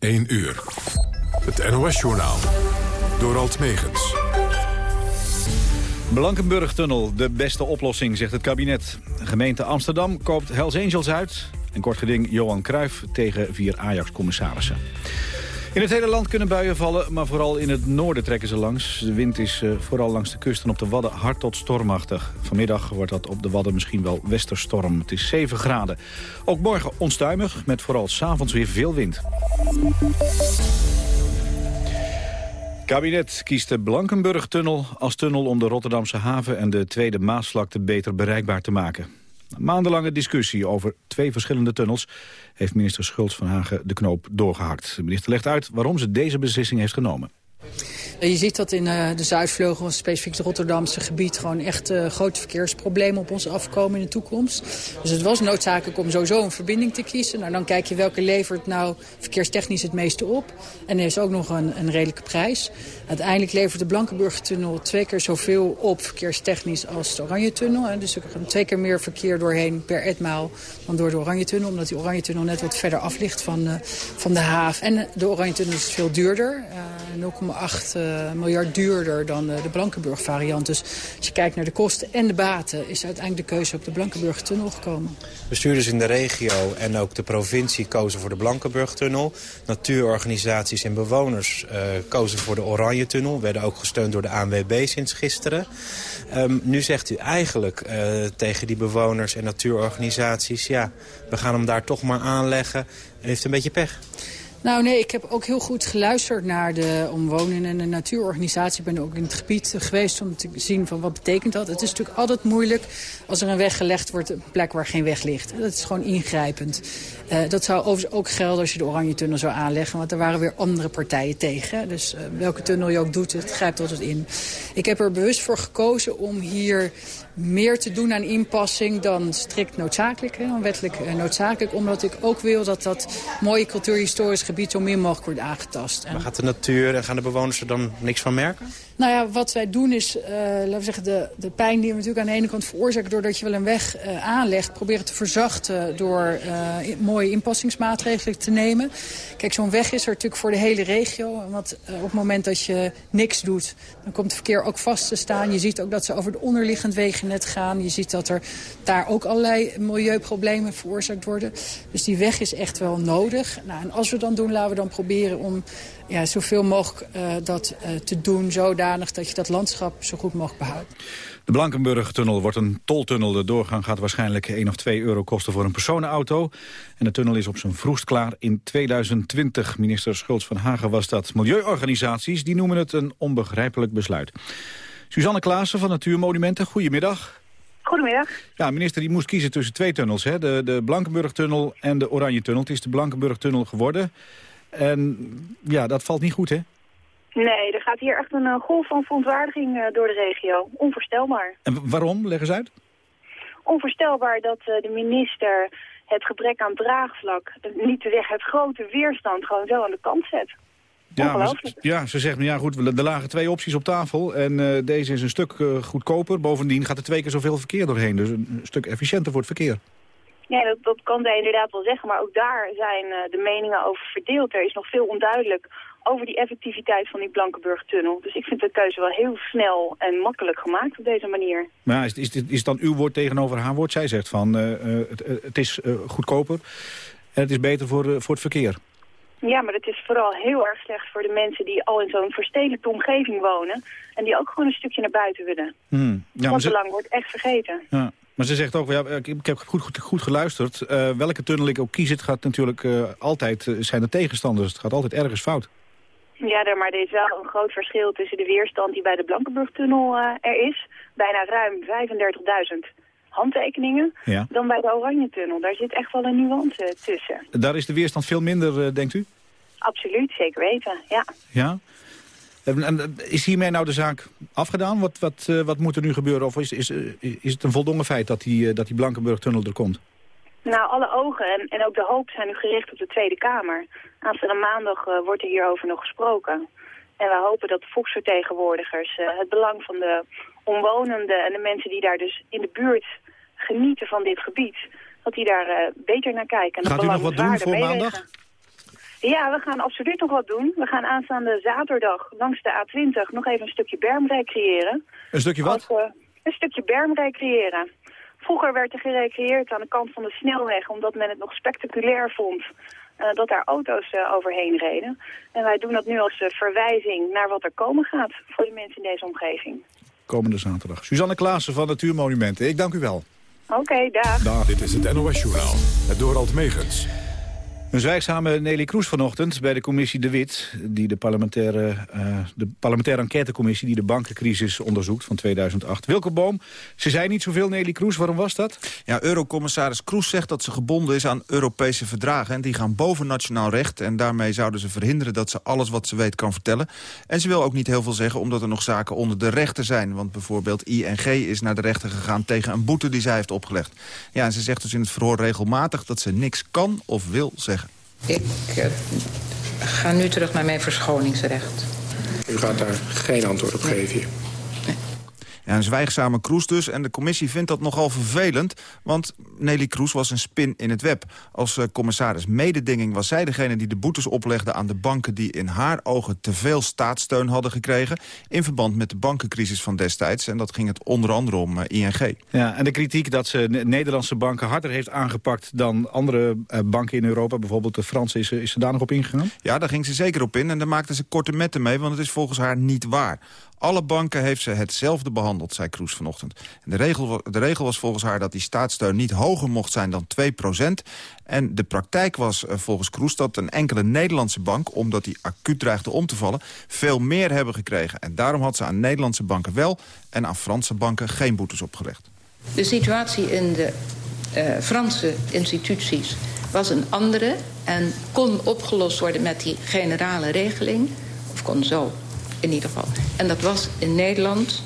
1 uur. Het NOS-journaal. Door Alt Megens. Blankenburg-tunnel, de beste oplossing, zegt het kabinet. Gemeente Amsterdam koopt Hells Angels uit. En kort geding Johan Cruijff tegen vier Ajax-commissarissen. In het hele land kunnen buien vallen, maar vooral in het noorden trekken ze langs. De wind is uh, vooral langs de kust en op de Wadden hard tot stormachtig. Vanmiddag wordt dat op de Wadden misschien wel westerstorm. Het is 7 graden. Ook morgen onstuimig, met vooral s'avonds weer veel wind. kabinet kiest de Blankenburg-tunnel als tunnel om de Rotterdamse haven en de Tweede Maasvlakte beter bereikbaar te maken. Maandenlange discussie over twee verschillende tunnels heeft minister Schultz van Hagen de knoop doorgehakt. De minister legt uit waarom ze deze beslissing heeft genomen. Je ziet dat in uh, de Zuidvleugel, specifiek het Rotterdamse gebied... gewoon echt uh, grote verkeersproblemen op ons afkomen in de toekomst. Dus het was noodzakelijk om sowieso een verbinding te kiezen. Nou, dan kijk je welke levert nou verkeerstechnisch het meeste op. En er is ook nog een, een redelijke prijs. Uiteindelijk levert de Blankenburg-tunnel twee keer zoveel op verkeerstechnisch als de Oranje-tunnel. Dus er gaat twee keer meer verkeer doorheen per etmaal dan door de Oranje-tunnel. Omdat die Oranje-tunnel net wat verder af ligt van, uh, van de haven. En de Oranje-tunnel is veel duurder. 0,8 uh, miljard duurder dan de Blankenburg-variant. Dus als je kijkt naar de kosten en de baten... is uiteindelijk de keuze op de Blankenburg-tunnel gekomen. Bestuurders in de regio en ook de provincie kozen voor de Blankenburg-tunnel. Natuurorganisaties en bewoners uh, kozen voor de Oranje-tunnel. Werden ook gesteund door de ANWB sinds gisteren. Um, nu zegt u eigenlijk tegen die bewoners en natuurorganisaties... ja, we gaan hem daar toch maar aanleggen. En heeft een beetje pech. Nou nee, ik heb ook heel goed geluisterd naar de omwonenden en de natuurorganisatie. Ik ben ook in het gebied geweest om te zien van wat betekent dat. Het is natuurlijk altijd moeilijk als er een weg gelegd wordt een plek waar geen weg ligt. Dat is gewoon ingrijpend. Uh, dat zou overigens ook gelden als je de Oranje Tunnel zou aanleggen. Want er waren weer andere partijen tegen. Dus uh, welke tunnel je ook doet, het grijpt altijd in. Ik heb er bewust voor gekozen om hier meer te doen aan inpassing dan strikt noodzakelijk, hè, dan wettelijk uh, noodzakelijk. Omdat ik ook wil dat dat mooie cultuurhistorisch gebied zo min mogelijk wordt aangetast. Maar gaat de natuur en gaan de bewoners er dan niks van merken? Nou ja, wat wij doen is, uh, laten we zeggen, de, de pijn die we natuurlijk aan de ene kant veroorzaken... doordat je wel een weg uh, aanlegt, proberen te verzachten... door uh, mooie inpassingsmaatregelen te nemen. Kijk, zo'n weg is er natuurlijk voor de hele regio. Want op het moment dat je niks doet, dan komt het verkeer ook vast te staan. Je ziet ook dat ze over de onderliggend gaan. Je ziet dat er daar ook allerlei milieuproblemen veroorzaakt worden. Dus die weg is echt wel nodig. Nou, en als we dan doen, laten we dan proberen om ja, zoveel mogelijk uh, dat uh, te doen... zodanig dat je dat landschap zo goed mogelijk behoudt. De Blankenburg-tunnel wordt een toltunnel. De doorgang gaat waarschijnlijk 1 of 2 euro kosten voor een personenauto. En de tunnel is op zijn vroegst klaar in 2020. Minister Schultz van Hagen was dat. Milieuorganisaties die noemen het een onbegrijpelijk besluit. Suzanne Klaassen van Natuurmonumenten, goedemiddag. Goedemiddag. Ja, minister die moest kiezen tussen twee tunnels. Hè? De, de Blankenburg-tunnel en de Oranje-tunnel. Het is de Blankenburg-tunnel geworden. En ja, dat valt niet goed, hè? Nee, er gaat hier echt een uh, golf van verontwaardiging uh, door de regio. Onvoorstelbaar. En waarom? Leg eens uit. Onvoorstelbaar dat uh, de minister het gebrek aan draagvlak, niet te zeggen het grote weerstand, gewoon zo aan de kant zet. Ja, ja, ze zegt, ja goed, er lagen twee opties op tafel en uh, deze is een stuk uh, goedkoper. Bovendien gaat er twee keer zoveel verkeer doorheen, dus een stuk efficiënter voor het verkeer. Ja, dat, dat kan zij inderdaad wel zeggen, maar ook daar zijn uh, de meningen over verdeeld. Er is nog veel onduidelijk over die effectiviteit van die Blankenburg-tunnel. Dus ik vind de keuze wel heel snel en makkelijk gemaakt op deze manier. Maar is, is, is dan uw woord tegenover haar woord? Zij zegt van, het, het, is goedkoper en het is beter voor, voor het verkeer. Ja, maar het is vooral heel erg slecht voor de mensen die al in zo'n verstedelijkte omgeving wonen. En die ook gewoon een stukje naar buiten willen. Hmm. Ja, dat ze... belang wordt echt vergeten. Ja. Maar ze zegt ook, ja, ik heb goed, goed, goed geluisterd. Uh, welke tunnel ik ook kies, het gaat natuurlijk uh, altijd, uh, zijn er tegenstanders. Het gaat altijd ergens fout. Ja, maar er is wel een groot verschil tussen de weerstand die bij de Blankenburg-tunnel er is. Bijna ruim 35.000 handtekeningen ja. dan bij de Oranje-tunnel. Daar zit echt wel een nuance tussen. Daar is de weerstand veel minder, denkt u? Absoluut, zeker weten, ja. Ja? En, is hiermee nou de zaak afgedaan? Wat, wat, uh, wat moet er nu gebeuren? Of is, is, is het een voldongen feit dat die, dat die Blankenburg-tunnel er komt? Nou, alle ogen en, en ook de hoop zijn nu gericht op de Tweede Kamer. Aanstaande maandag uh, wordt er hierover nog gesproken. En we hopen dat de volksvertegenwoordigers het belang van de omwonenden... en de mensen die daar dus in de buurt genieten van dit gebied... dat die daar beter naar kijken. En Gaat u nog wat doen voor maandag? Ja, we gaan absoluut nog wat doen. We gaan aanstaande zaterdag langs de A20 nog even een stukje berm recreëren. Een stukje wat? Als, uh, een stukje berm recreëren. Vroeger werd er gerecreëerd aan de kant van de snelweg... omdat men het nog spectaculair vond uh, dat daar auto's uh, overheen reden. En wij doen dat nu als verwijzing naar wat er komen gaat... voor de mensen in deze omgeving. Komende zaterdag. Suzanne Klaassen van Natuurmonumenten, ik dank u wel. Oké, okay, dag. dag. Dit is het NOS Journaal, het Dorald Megens. Een zwijgzame Nelly Kroes vanochtend bij de commissie De Wit... Die de, parlementaire, uh, de parlementaire enquêtecommissie die de bankencrisis onderzoekt van 2008. Wilke Boom, ze zei niet zoveel Nelly Kroes, waarom was dat? Ja, Eurocommissaris Kroes zegt dat ze gebonden is aan Europese verdragen... en die gaan boven nationaal recht en daarmee zouden ze verhinderen... dat ze alles wat ze weet kan vertellen. En ze wil ook niet heel veel zeggen omdat er nog zaken onder de rechter zijn. Want bijvoorbeeld ING is naar de rechter gegaan tegen een boete die zij heeft opgelegd. Ja, en ze zegt dus in het verhoor regelmatig dat ze niks kan of wil zeggen. Ik uh, ga nu terug naar mijn verschoningsrecht. U gaat daar geen antwoord op geven? Ja, een zwijgzame Kroes dus. En de commissie vindt dat nogal vervelend. Want Nelly Kroes was een spin in het web. Als uh, commissaris mededinging was zij degene die de boetes oplegde aan de banken... die in haar ogen te veel staatssteun hadden gekregen... in verband met de bankencrisis van destijds. En dat ging het onder andere om uh, ING. Ja, en de kritiek dat ze Nederlandse banken harder heeft aangepakt... dan andere uh, banken in Europa, bijvoorbeeld de Franse, is, is ze daar nog op ingegaan? Ja, daar ging ze zeker op in. En daar maakte ze korte metten mee, want het is volgens haar niet waar. Alle banken heeft ze hetzelfde behandeld, zei Kroes vanochtend. En de, regel, de regel was volgens haar dat die staatssteun niet hoger mocht zijn dan 2% En de praktijk was uh, volgens Kroes dat een enkele Nederlandse bank... omdat die acuut dreigde om te vallen, veel meer hebben gekregen. En daarom had ze aan Nederlandse banken wel... en aan Franse banken geen boetes opgelegd. De situatie in de uh, Franse instituties was een andere... en kon opgelost worden met die generale regeling... of kon zo in ieder geval. En dat was in Nederland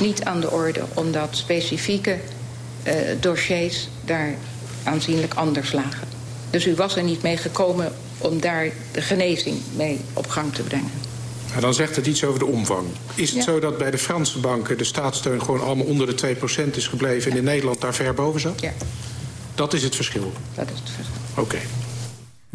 niet aan de orde... omdat specifieke uh, dossiers daar aanzienlijk anders lagen. Dus u was er niet mee gekomen om daar de genezing mee op gang te brengen. Dan zegt het iets over de omvang. Is het ja. zo dat bij de Franse banken de staatssteun gewoon allemaal onder de 2% is gebleven... en in Nederland daar ver boven zat? Ja. Dat is het verschil? Dat is het verschil. Oké. Okay.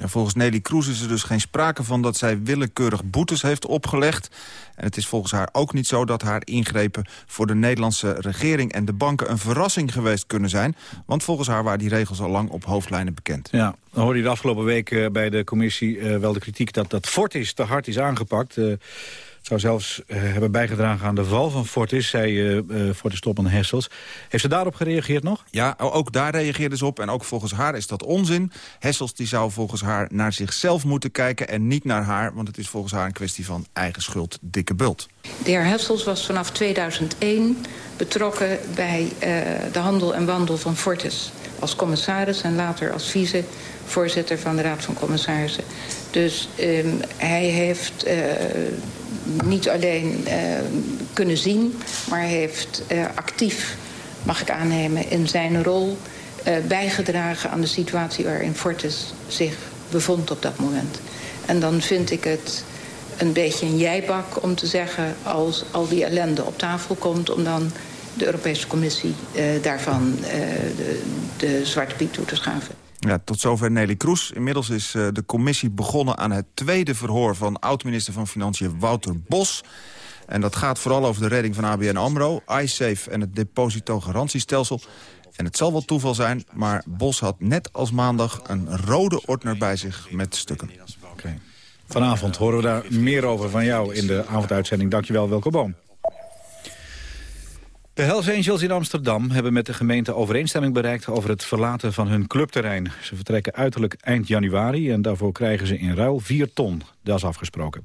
Volgens Nelly Kroes is er dus geen sprake van dat zij willekeurig boetes heeft opgelegd. En het is volgens haar ook niet zo dat haar ingrepen voor de Nederlandse regering en de banken een verrassing geweest kunnen zijn. Want volgens haar waren die regels al lang op hoofdlijnen bekend. Ja, dan hoorde je de afgelopen week uh, bij de commissie uh, wel de kritiek dat dat Fortis te hard is aangepakt. Zou zelfs uh, hebben bijgedragen aan de val van Fortis, zei uh, Fortis topman Hessels. Heeft ze daarop gereageerd nog? Ja, ook daar reageerde ze op. En ook volgens haar is dat onzin. Hessels die zou volgens haar naar zichzelf moeten kijken en niet naar haar. Want het is volgens haar een kwestie van eigen schuld, dikke bult. De heer Hessels was vanaf 2001 betrokken bij uh, de handel en wandel van Fortis. Als commissaris en later als vicevoorzitter van de Raad van Commissarissen. Dus um, hij heeft uh, niet alleen uh, kunnen zien, maar heeft uh, actief, mag ik aannemen, in zijn rol uh, bijgedragen aan de situatie waarin Fortis zich bevond op dat moment. En dan vind ik het een beetje een jijbak om te zeggen als al die ellende op tafel komt om dan de Europese Commissie daarvan de, de zwarte piet toe te schaven. Ja, tot zover Nelly Kroes. Inmiddels is uh, de commissie begonnen aan het tweede verhoor... van oud-minister van Financiën Wouter Bos. En dat gaat vooral over de redding van ABN AMRO, iSafe en het depositogarantiestelsel. En het zal wel toeval zijn, maar Bos had net als maandag... een rode ordner bij zich met stukken. Okay. Vanavond horen we daar meer over van jou in de avonduitzending. Dankjewel, Welke Boom. De Hells Angels in Amsterdam hebben met de gemeente overeenstemming bereikt over het verlaten van hun clubterrein. Ze vertrekken uiterlijk eind januari en daarvoor krijgen ze in ruil 4 ton. Dat is afgesproken.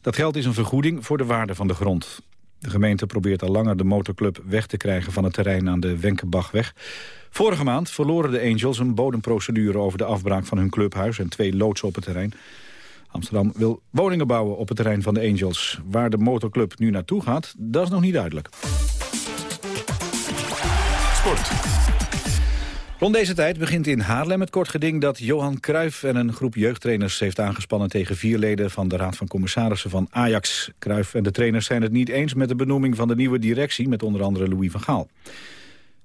Dat geld is een vergoeding voor de waarde van de grond. De gemeente probeert al langer de motorclub weg te krijgen van het terrein aan de Wenkebachweg. Vorige maand verloren de Angels een bodemprocedure over de afbraak van hun clubhuis en twee loodsen op het terrein. Amsterdam wil woningen bouwen op het terrein van de Angels. Waar de motorclub nu naartoe gaat, dat is nog niet duidelijk. Rond deze tijd begint in Haarlem het kort geding dat Johan Cruijff en een groep jeugdtrainers heeft aangespannen tegen vier leden van de Raad van Commissarissen van Ajax. Cruijff en de trainers zijn het niet eens met de benoeming van de nieuwe directie met onder andere Louis van Gaal.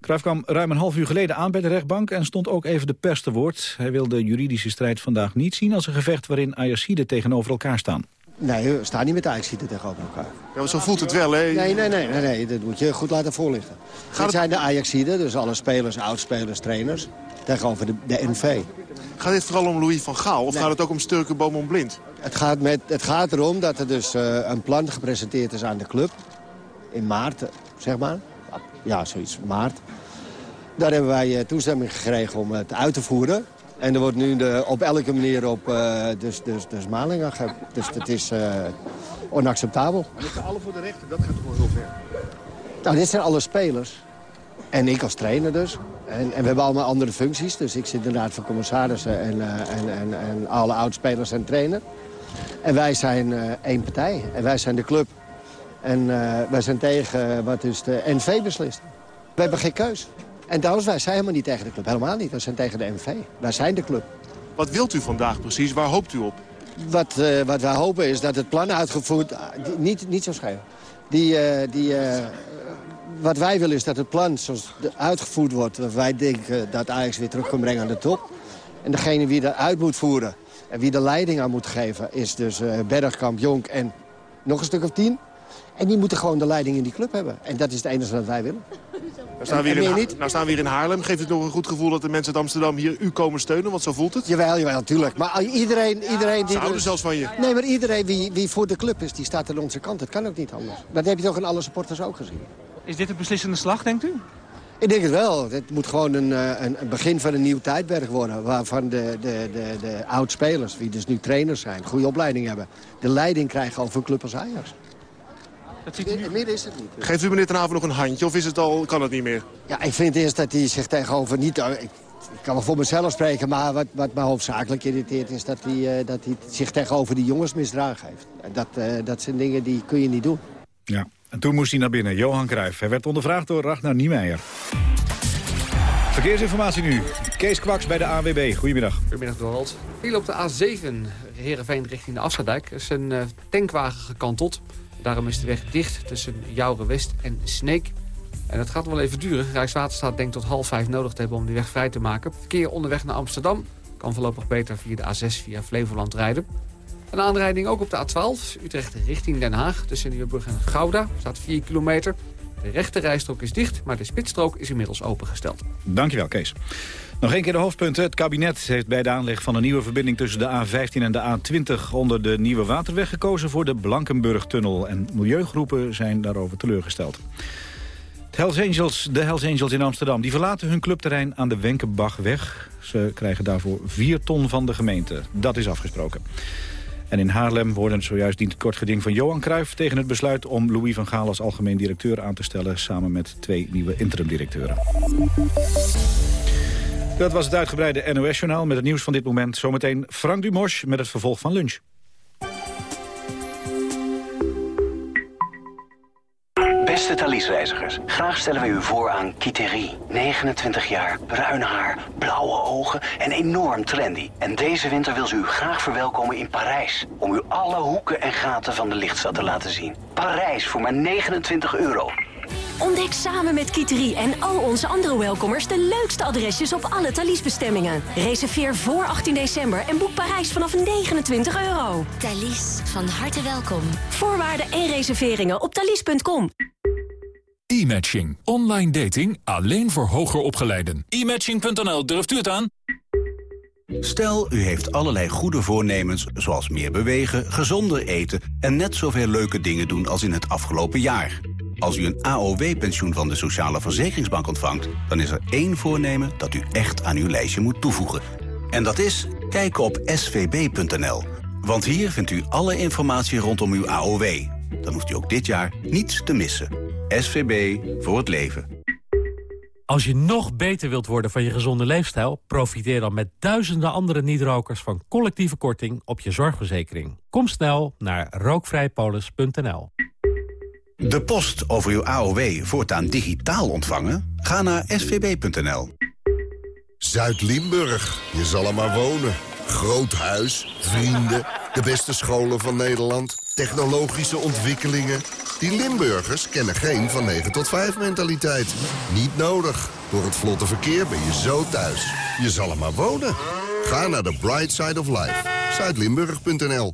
Cruijff kwam ruim een half uur geleden aan bij de rechtbank... en stond ook even de pers te woord. Hij wil de juridische strijd vandaag niet zien als een gevecht... waarin Ajaxide tegenover elkaar staan. Nee, we staan niet met de tegenover elkaar. Ja, maar zo voelt het wel, hè? Nee, nee, nee, nee, nee. dat moet je goed laten voorlichten. Gaat Dit zijn de Ajaxide, dus alle spelers, oudspelers, trainers... tegenover de, de NV. Gaat dit vooral om Louis van Gaal of gaat het ook om Sturken Boomon Blind? Het gaat, met, het gaat erom dat er dus uh, een plan gepresenteerd is aan de club. In maart, zeg maar. Ja, zoiets, maart. Daar hebben wij uh, toestemming gekregen om het uit te voeren. En er wordt nu de, op elke manier op uh, dus, dus, dus malingen Dus het is onacceptabel. Maar dit alle voor de rechter, dat gaat toch wel heel ver? Nou, dit zijn alle spelers. En ik als trainer dus. En, en, we hebben allemaal andere functies. Dus ik zit in de raad van commissarissen en, uh, en, en, en alle oudspelers en trainer. En wij zijn één partij. En wij zijn de club. En wij zijn tegen wat dus de NV beslist. We hebben geen keus. En trouwens, wij zijn helemaal niet tegen de club. Helemaal niet. We zijn tegen de NV. Wij zijn de club. Wat wilt u vandaag precies? Waar hoopt u op? Wat, wat wij hopen is dat het plan uitgevoerd... niet, niet zo schrijven. Die, die wat wij willen is dat het plan zoals uitgevoerd wordt... dat wij denken dat Ajax weer terug kan brengen aan de top. En degene wie dat uit moet voeren en wie de leiding aan moet geven... is dus Bergkamp, Jonk en nog een stuk of tien. En die moeten gewoon de leiding in die club hebben. En dat is het enige wat wij willen. Nou staan, we hier in, niet? nou staan we hier in Haarlem. Geeft het nog een goed gevoel dat de mensen uit Amsterdam hier u komen steunen? Want zo voelt het. Jawel, jawel, natuurlijk. Maar iedereen... iedereen die Ze houden zelfs van je. Nee, maar iedereen wie, wie voor de club is, die staat aan onze kant. Dat kan ook niet anders. Dat heb je toch in alle supporters ook gezien. Is dit een beslissende slag, denkt u? Ik denk het wel. Het moet gewoon een, een, een begin van een nieuw tijdperk worden. Waarvan de, de, de, de oud-spelers, die dus nu trainers zijn, goede opleiding hebben... de leiding krijgen over een club als Ajax. Dat ziet u... Meer is het niet. Geeft u meneer Ten Haven nog een handje of is het al, kan het niet meer? Ja, ik vind eerst dat hij zich tegenover niet... Ik, ik kan wel voor mezelf spreken, maar wat, wat me hoofdzakelijk irriteert... is dat hij, uh, dat hij zich tegenover die jongens misdragen heeft. Dat, uh, dat zijn dingen die kun je niet doen. Ja, en toen moest hij naar binnen, Johan Cruijff. Hij werd ondervraagd door Ragnar Niemeyer. Verkeersinformatie nu. Kees Kwaks bij de AWB. Goedemiddag. Goedemiddag, Donald. Viel op de A7, Heerenveen richting de Afsluitdijk. Er is een uh, tankwagen gekanteld. Daarom is de weg dicht tussen Jouren West en Sneek. En dat gaat wel even duren. Rijkswaterstaat denkt tot half vijf nodig te hebben om die weg vrij te maken. Verkeer onderweg naar Amsterdam kan voorlopig beter via de A6 via Flevoland rijden. Een aanrijding ook op de A12, Utrecht richting Den Haag. Tussen Nieuwebrug en Gouda staat 4 kilometer. De rechte rijstrook is dicht, maar de spitsstrook is inmiddels opengesteld. Dankjewel, Kees. Nog één keer de hoofdpunten. Het kabinet heeft bij de aanleg van een nieuwe verbinding tussen de A15 en de A20 onder de Nieuwe Waterweg gekozen voor de Blankenburg-tunnel. En milieugroepen zijn daarover teleurgesteld. Het Hells Angels, de Hells Angels in Amsterdam die verlaten hun clubterrein aan de Wenkenbachweg. Ze krijgen daarvoor 4 ton van de gemeente. Dat is afgesproken. En in Haarlem worden zojuist dient het kort geding van Johan Cruijff... tegen het besluit om Louis van Gaal als algemeen directeur aan te stellen... samen met twee nieuwe interim-directeuren. Dat was het uitgebreide NOS-journaal met het nieuws van dit moment. Zometeen Frank Dumos met het vervolg van lunch. Beste Thalys-reizigers, graag stellen we u voor aan Kiteri. 29 jaar, bruin haar, blauwe ogen en enorm trendy. En deze winter wil ze u graag verwelkomen in Parijs... om u alle hoeken en gaten van de lichtstad te laten zien. Parijs voor maar 29 euro. Ontdek samen met Kiteri en al onze andere welkomers... de leukste adresjes op alle Thalys-bestemmingen. Reserveer voor 18 december en boek Parijs vanaf 29 euro. Thalys, van harte welkom. Voorwaarden en reserveringen op thalys.com. E-matching. Online dating alleen voor hoger opgeleiden. E-matching.nl, durft u het aan? Stel, u heeft allerlei goede voornemens, zoals meer bewegen, gezonder eten... en net zoveel leuke dingen doen als in het afgelopen jaar. Als u een AOW-pensioen van de Sociale Verzekeringsbank ontvangt... dan is er één voornemen dat u echt aan uw lijstje moet toevoegen. En dat is kijken op svb.nl. Want hier vindt u alle informatie rondom uw AOW. Dan hoeft u ook dit jaar niets te missen. SVB voor het leven. Als je nog beter wilt worden van je gezonde leefstijl... profiteer dan met duizenden andere niet-rokers van collectieve korting op je zorgverzekering. Kom snel naar rookvrijpolis.nl. De post over uw AOW voortaan digitaal ontvangen? Ga naar svb.nl. Zuid-Limburg, je zal er maar wonen. Groot huis, vrienden, de beste scholen van Nederland, technologische ontwikkelingen. Die Limburgers kennen geen van 9 tot 5 mentaliteit. Niet nodig. Door het vlotte verkeer ben je zo thuis. Je zal er maar wonen. Ga naar de Bright Side of Life. Zuidlimburg.nl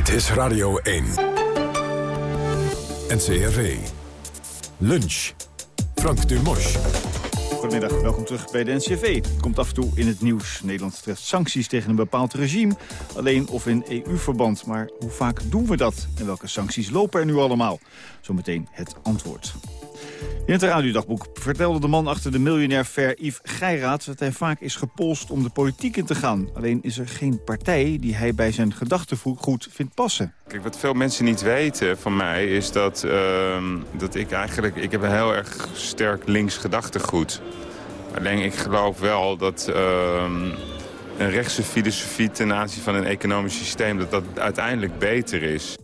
Dit is Radio 1. NCRV. Lunch. Frank Dumos. Goedemiddag, welkom terug bij de NCV. Komt af en toe in het nieuws. Nederland treft sancties tegen een bepaald regime. Alleen of in EU-verband. Maar hoe vaak doen we dat? En welke sancties lopen er nu allemaal? Zometeen het antwoord. In het radiodagboek vertelde de man achter de miljonair Ver Yves Geiraat... dat hij vaak is gepolst om de politiek in te gaan. Alleen is er geen partij die hij bij zijn gedachtegoed vindt passen. Kijk, wat veel mensen niet weten van mij is dat, ehm, dat ik eigenlijk... Ik heb een heel erg sterk links gedachtegoed. Alleen ik geloof wel dat ehm, een rechtse filosofie ten aanzien van een economisch systeem... dat dat uiteindelijk beter is.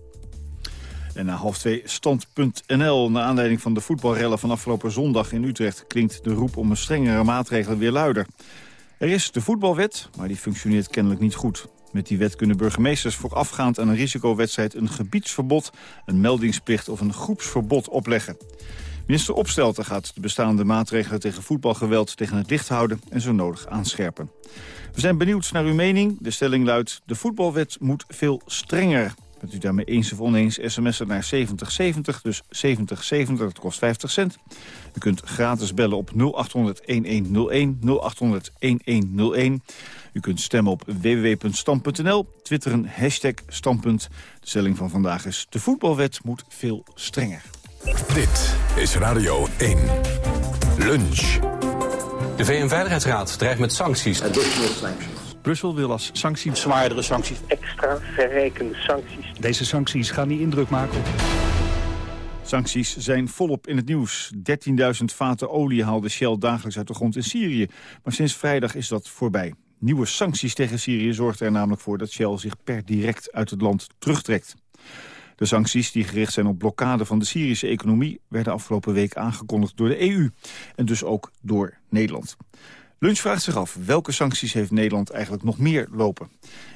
En na half twee stand.nl. Naar aanleiding van de voetbalrellen van afgelopen zondag in Utrecht... klinkt de roep om een strengere maatregelen weer luider. Er is de voetbalwet, maar die functioneert kennelijk niet goed. Met die wet kunnen burgemeesters voorafgaand aan een risicowedstrijd... een gebiedsverbod, een meldingsplicht of een groepsverbod opleggen. Minister Opstelten gaat de bestaande maatregelen tegen voetbalgeweld tegen het licht houden en zo nodig aanscherpen. We zijn benieuwd naar uw mening. De stelling luidt, de voetbalwet moet veel strenger. Bent u daarmee eens of oneens, sms'en naar 7070, dus 7070, dat kost 50 cent. U kunt gratis bellen op 0800-1101, 0800-1101. U kunt stemmen op www.stam.nl, twitteren hashtag standpunt. De stelling van vandaag is, de voetbalwet moet veel strenger. Dit is Radio 1. Lunch. De VN-veiligheidsraad dreigt met sancties. Brussel wil als sanctie... Zwaardere sancties. Extra verrijkende sancties. Deze sancties gaan die indruk maken Sancties zijn volop in het nieuws. 13.000 vaten olie haalde Shell dagelijks uit de grond in Syrië. Maar sinds vrijdag is dat voorbij. Nieuwe sancties tegen Syrië zorgden er namelijk voor dat Shell zich per direct uit het land terugtrekt. De sancties die gericht zijn op blokkade van de Syrische economie... werden afgelopen week aangekondigd door de EU. En dus ook door Nederland. Lunch vraagt zich af, welke sancties heeft Nederland eigenlijk nog meer lopen?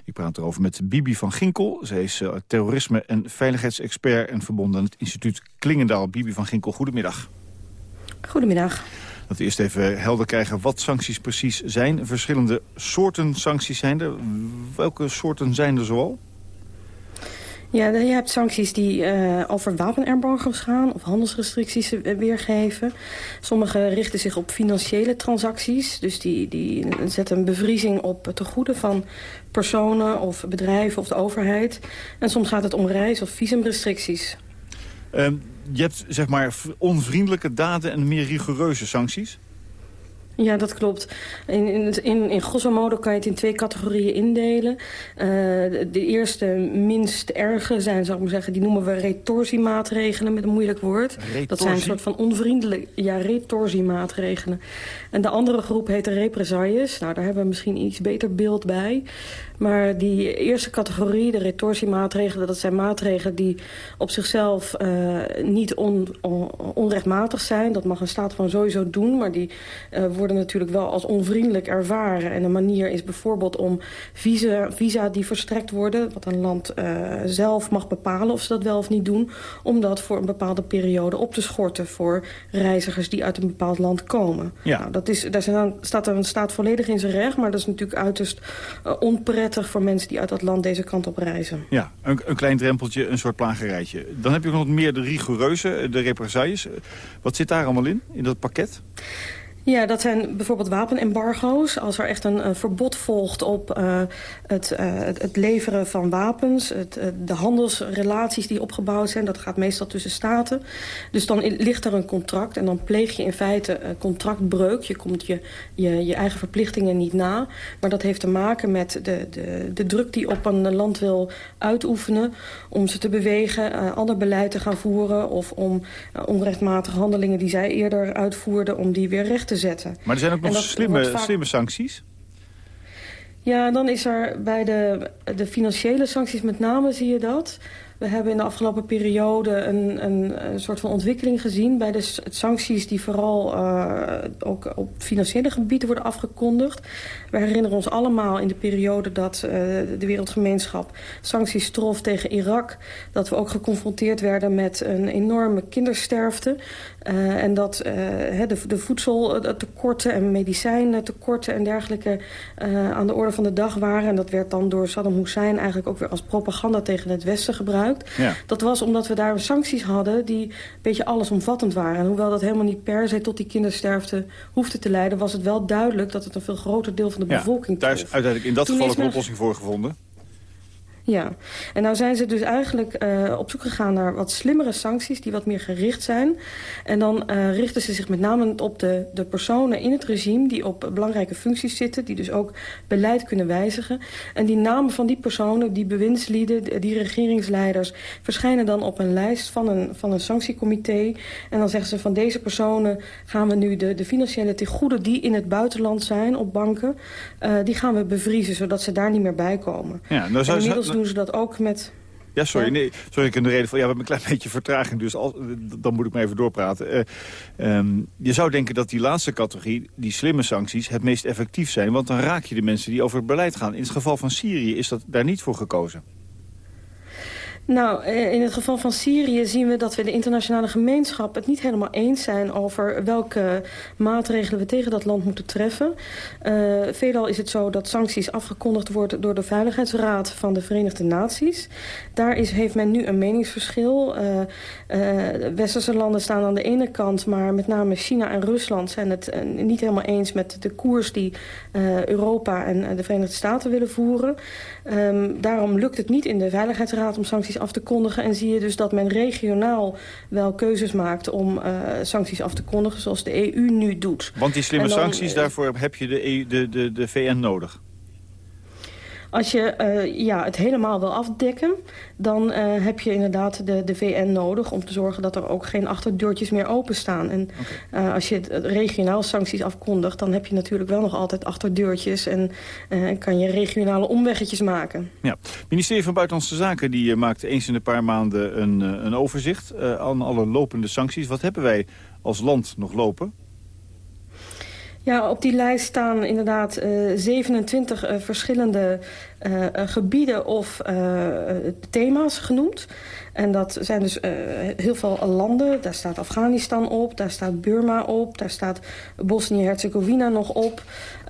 Ik praat erover met Bibi van Ginkel. Zij is uh, terrorisme- en veiligheidsexpert en verbonden aan het instituut Klingendaal. Bibi van Ginkel, goedemiddag. Goedemiddag. Dat we eerst even helder krijgen wat sancties precies zijn. Verschillende soorten sancties zijn er. Welke soorten zijn er zoal? Ja, je hebt sancties die uh, over wapenembargo's gaan of handelsrestricties weergeven. Sommige richten zich op financiële transacties. Dus die, die zetten een bevriezing op tegoeden van personen of bedrijven of de overheid. En soms gaat het om reis- of visumrestricties. Uh, je hebt zeg maar onvriendelijke daden en meer rigoureuze sancties? Ja, dat klopt. In, in, in, grosso modo kan je het in twee categorieën indelen. Uh, de, de, eerste, minst erge zijn, zou ik maar zeggen... die noemen we retorsiemaatregelen, met een moeilijk woord. Retorsie? Dat zijn een soort van onvriendelijke... Ja, retorsiemaatregelen. En de andere groep heet de represailles. Nou, daar hebben we misschien iets beter beeld bij. Maar die eerste categorie, de retorsiemaatregelen... dat zijn maatregelen die op zichzelf uh, niet on, on, onrechtmatig zijn. Dat mag een staat van sowieso doen, maar die uh, worden natuurlijk wel als onvriendelijk ervaren. En een manier is bijvoorbeeld om visa, visa die verstrekt worden... wat een land uh, zelf mag bepalen of ze dat wel of niet doen... om dat voor een bepaalde periode op te schorten... voor reizigers die uit een bepaald land komen. Ja. Nou, dat is, daar staat er een staat volledig in zijn recht... maar dat is natuurlijk uiterst uh, voor mensen die uit dat land deze kant op reizen. Ja, een, een klein drempeltje, een soort plagerijtje. Dan heb je nog meer de rigoureuze, de represailles. Wat zit daar allemaal in, in dat pakket? Ja, dat zijn bijvoorbeeld wapenembargo's. Als er echt een, verbod volgt op uh, het, uh, het, leveren van wapens... Het, uh, de handelsrelaties die opgebouwd zijn, dat gaat meestal tussen staten. Dus dan ligt er een contract en dan pleeg je in feite contractbreuk. Je komt je, je, je, eigen verplichtingen niet na. Maar dat heeft te maken met de, de, de druk die op een land wil uitoefenen... om ze te bewegen, ander beleid te gaan voeren... of om onrechtmatige handelingen die zij eerder uitvoerden... om die weer recht te zetten. Maar er zijn ook nog slimme, vaak... slimme sancties? Ja, dan is er bij de, de financiële sancties met name zie je dat. We hebben in de afgelopen periode een, een, een soort van ontwikkeling gezien... bij de sancties die vooral uh, ook op financiële gebieden worden afgekondigd. We herinneren ons allemaal in de periode dat uh, de wereldgemeenschap sancties trof tegen Irak... dat we ook geconfronteerd werden met een enorme kindersterfte. Uh, en dat de, de voedseltekorten en medicijntekorten en dergelijke aan de orde van de dag waren. En dat werd dan door Saddam Hussein eigenlijk ook weer als propaganda tegen het Westen gebruikt. Ja. Dat was omdat we daar sancties hadden die een beetje allesomvattend waren. En hoewel dat helemaal niet per se tot die kindersterfte hoefde te leiden... was het wel duidelijk dat het een veel groter deel van de bevolking Daar is uiteindelijk in dat geval ook een oplossing voor gevonden. Ja, en nou zijn ze dus eigenlijk uh, op zoek gegaan naar wat slimmere sancties... die wat meer gericht zijn. En dan uh, richten ze zich met name op de, de personen in het regime... die op belangrijke functies zitten, die dus ook beleid kunnen wijzigen. En die namen van die personen, die bewindslieden, die regeringsleiders... verschijnen dan op een lijst van een, van een sanctiecomité. En dan zeggen ze van deze personen gaan we nu de, de financiële tegoeden... die in het buitenland zijn op banken, uh, die gaan we bevriezen... zodat ze daar niet meer bij komen. Ja, nou doen ze dat ook met... Ja, sorry. Ja? Nee, sorry, ik in de reden van... Ja, we hebben een klein beetje vertraging, dus dan moet ik maar even doorpraten. Uh, um, je zou denken dat die laatste categorie, die slimme sancties... het meest effectief zijn, want dan raak je de mensen die over het beleid gaan. In het geval van Syrië is dat daar niet voor gekozen. Nou, in het geval van Syrië zien we dat we de internationale gemeenschap het niet helemaal eens zijn over welke maatregelen we tegen dat land moeten treffen. Uh, veelal is het zo dat sancties afgekondigd worden door de Veiligheidsraad van de Verenigde Naties. Daar is, heeft men nu een meningsverschil. Uh, westerse landen staan aan de ene kant, maar met name China en Rusland zijn het niet helemaal eens met de koers die Europa en de Verenigde Staten willen voeren. Um, daarom lukt het niet in de Veiligheidsraad om sancties af te kondigen. En zie je dus dat men regionaal wel keuzes maakt om uh, sancties af te kondigen... zoals de EU nu doet. Want die slimme dan, sancties, daarvoor heb je de, EU, de, de, de VN nodig? Als je uh, ja, het helemaal wil afdekken, dan uh, heb je inderdaad de, de VN nodig... om te zorgen dat er ook geen achterdeurtjes meer openstaan. En okay. uh, als je het regionaal sancties afkondigt... dan heb je natuurlijk wel nog altijd achterdeurtjes... en kan je regionale omweggetjes maken. Ja. Het ministerie van Buitenlandse Zaken die, maakt eens in een paar maanden een, een overzicht... aan alle lopende sancties. Wat hebben wij als land nog lopen? Ja, op die lijst staan inderdaad uh, 27 uh, verschillende uh, gebieden of thema's genoemd. En dat zijn dus heel veel landen. Daar staat Afghanistan op, daar staat Burma op... daar staat Bosnië-Herzegovina nog op.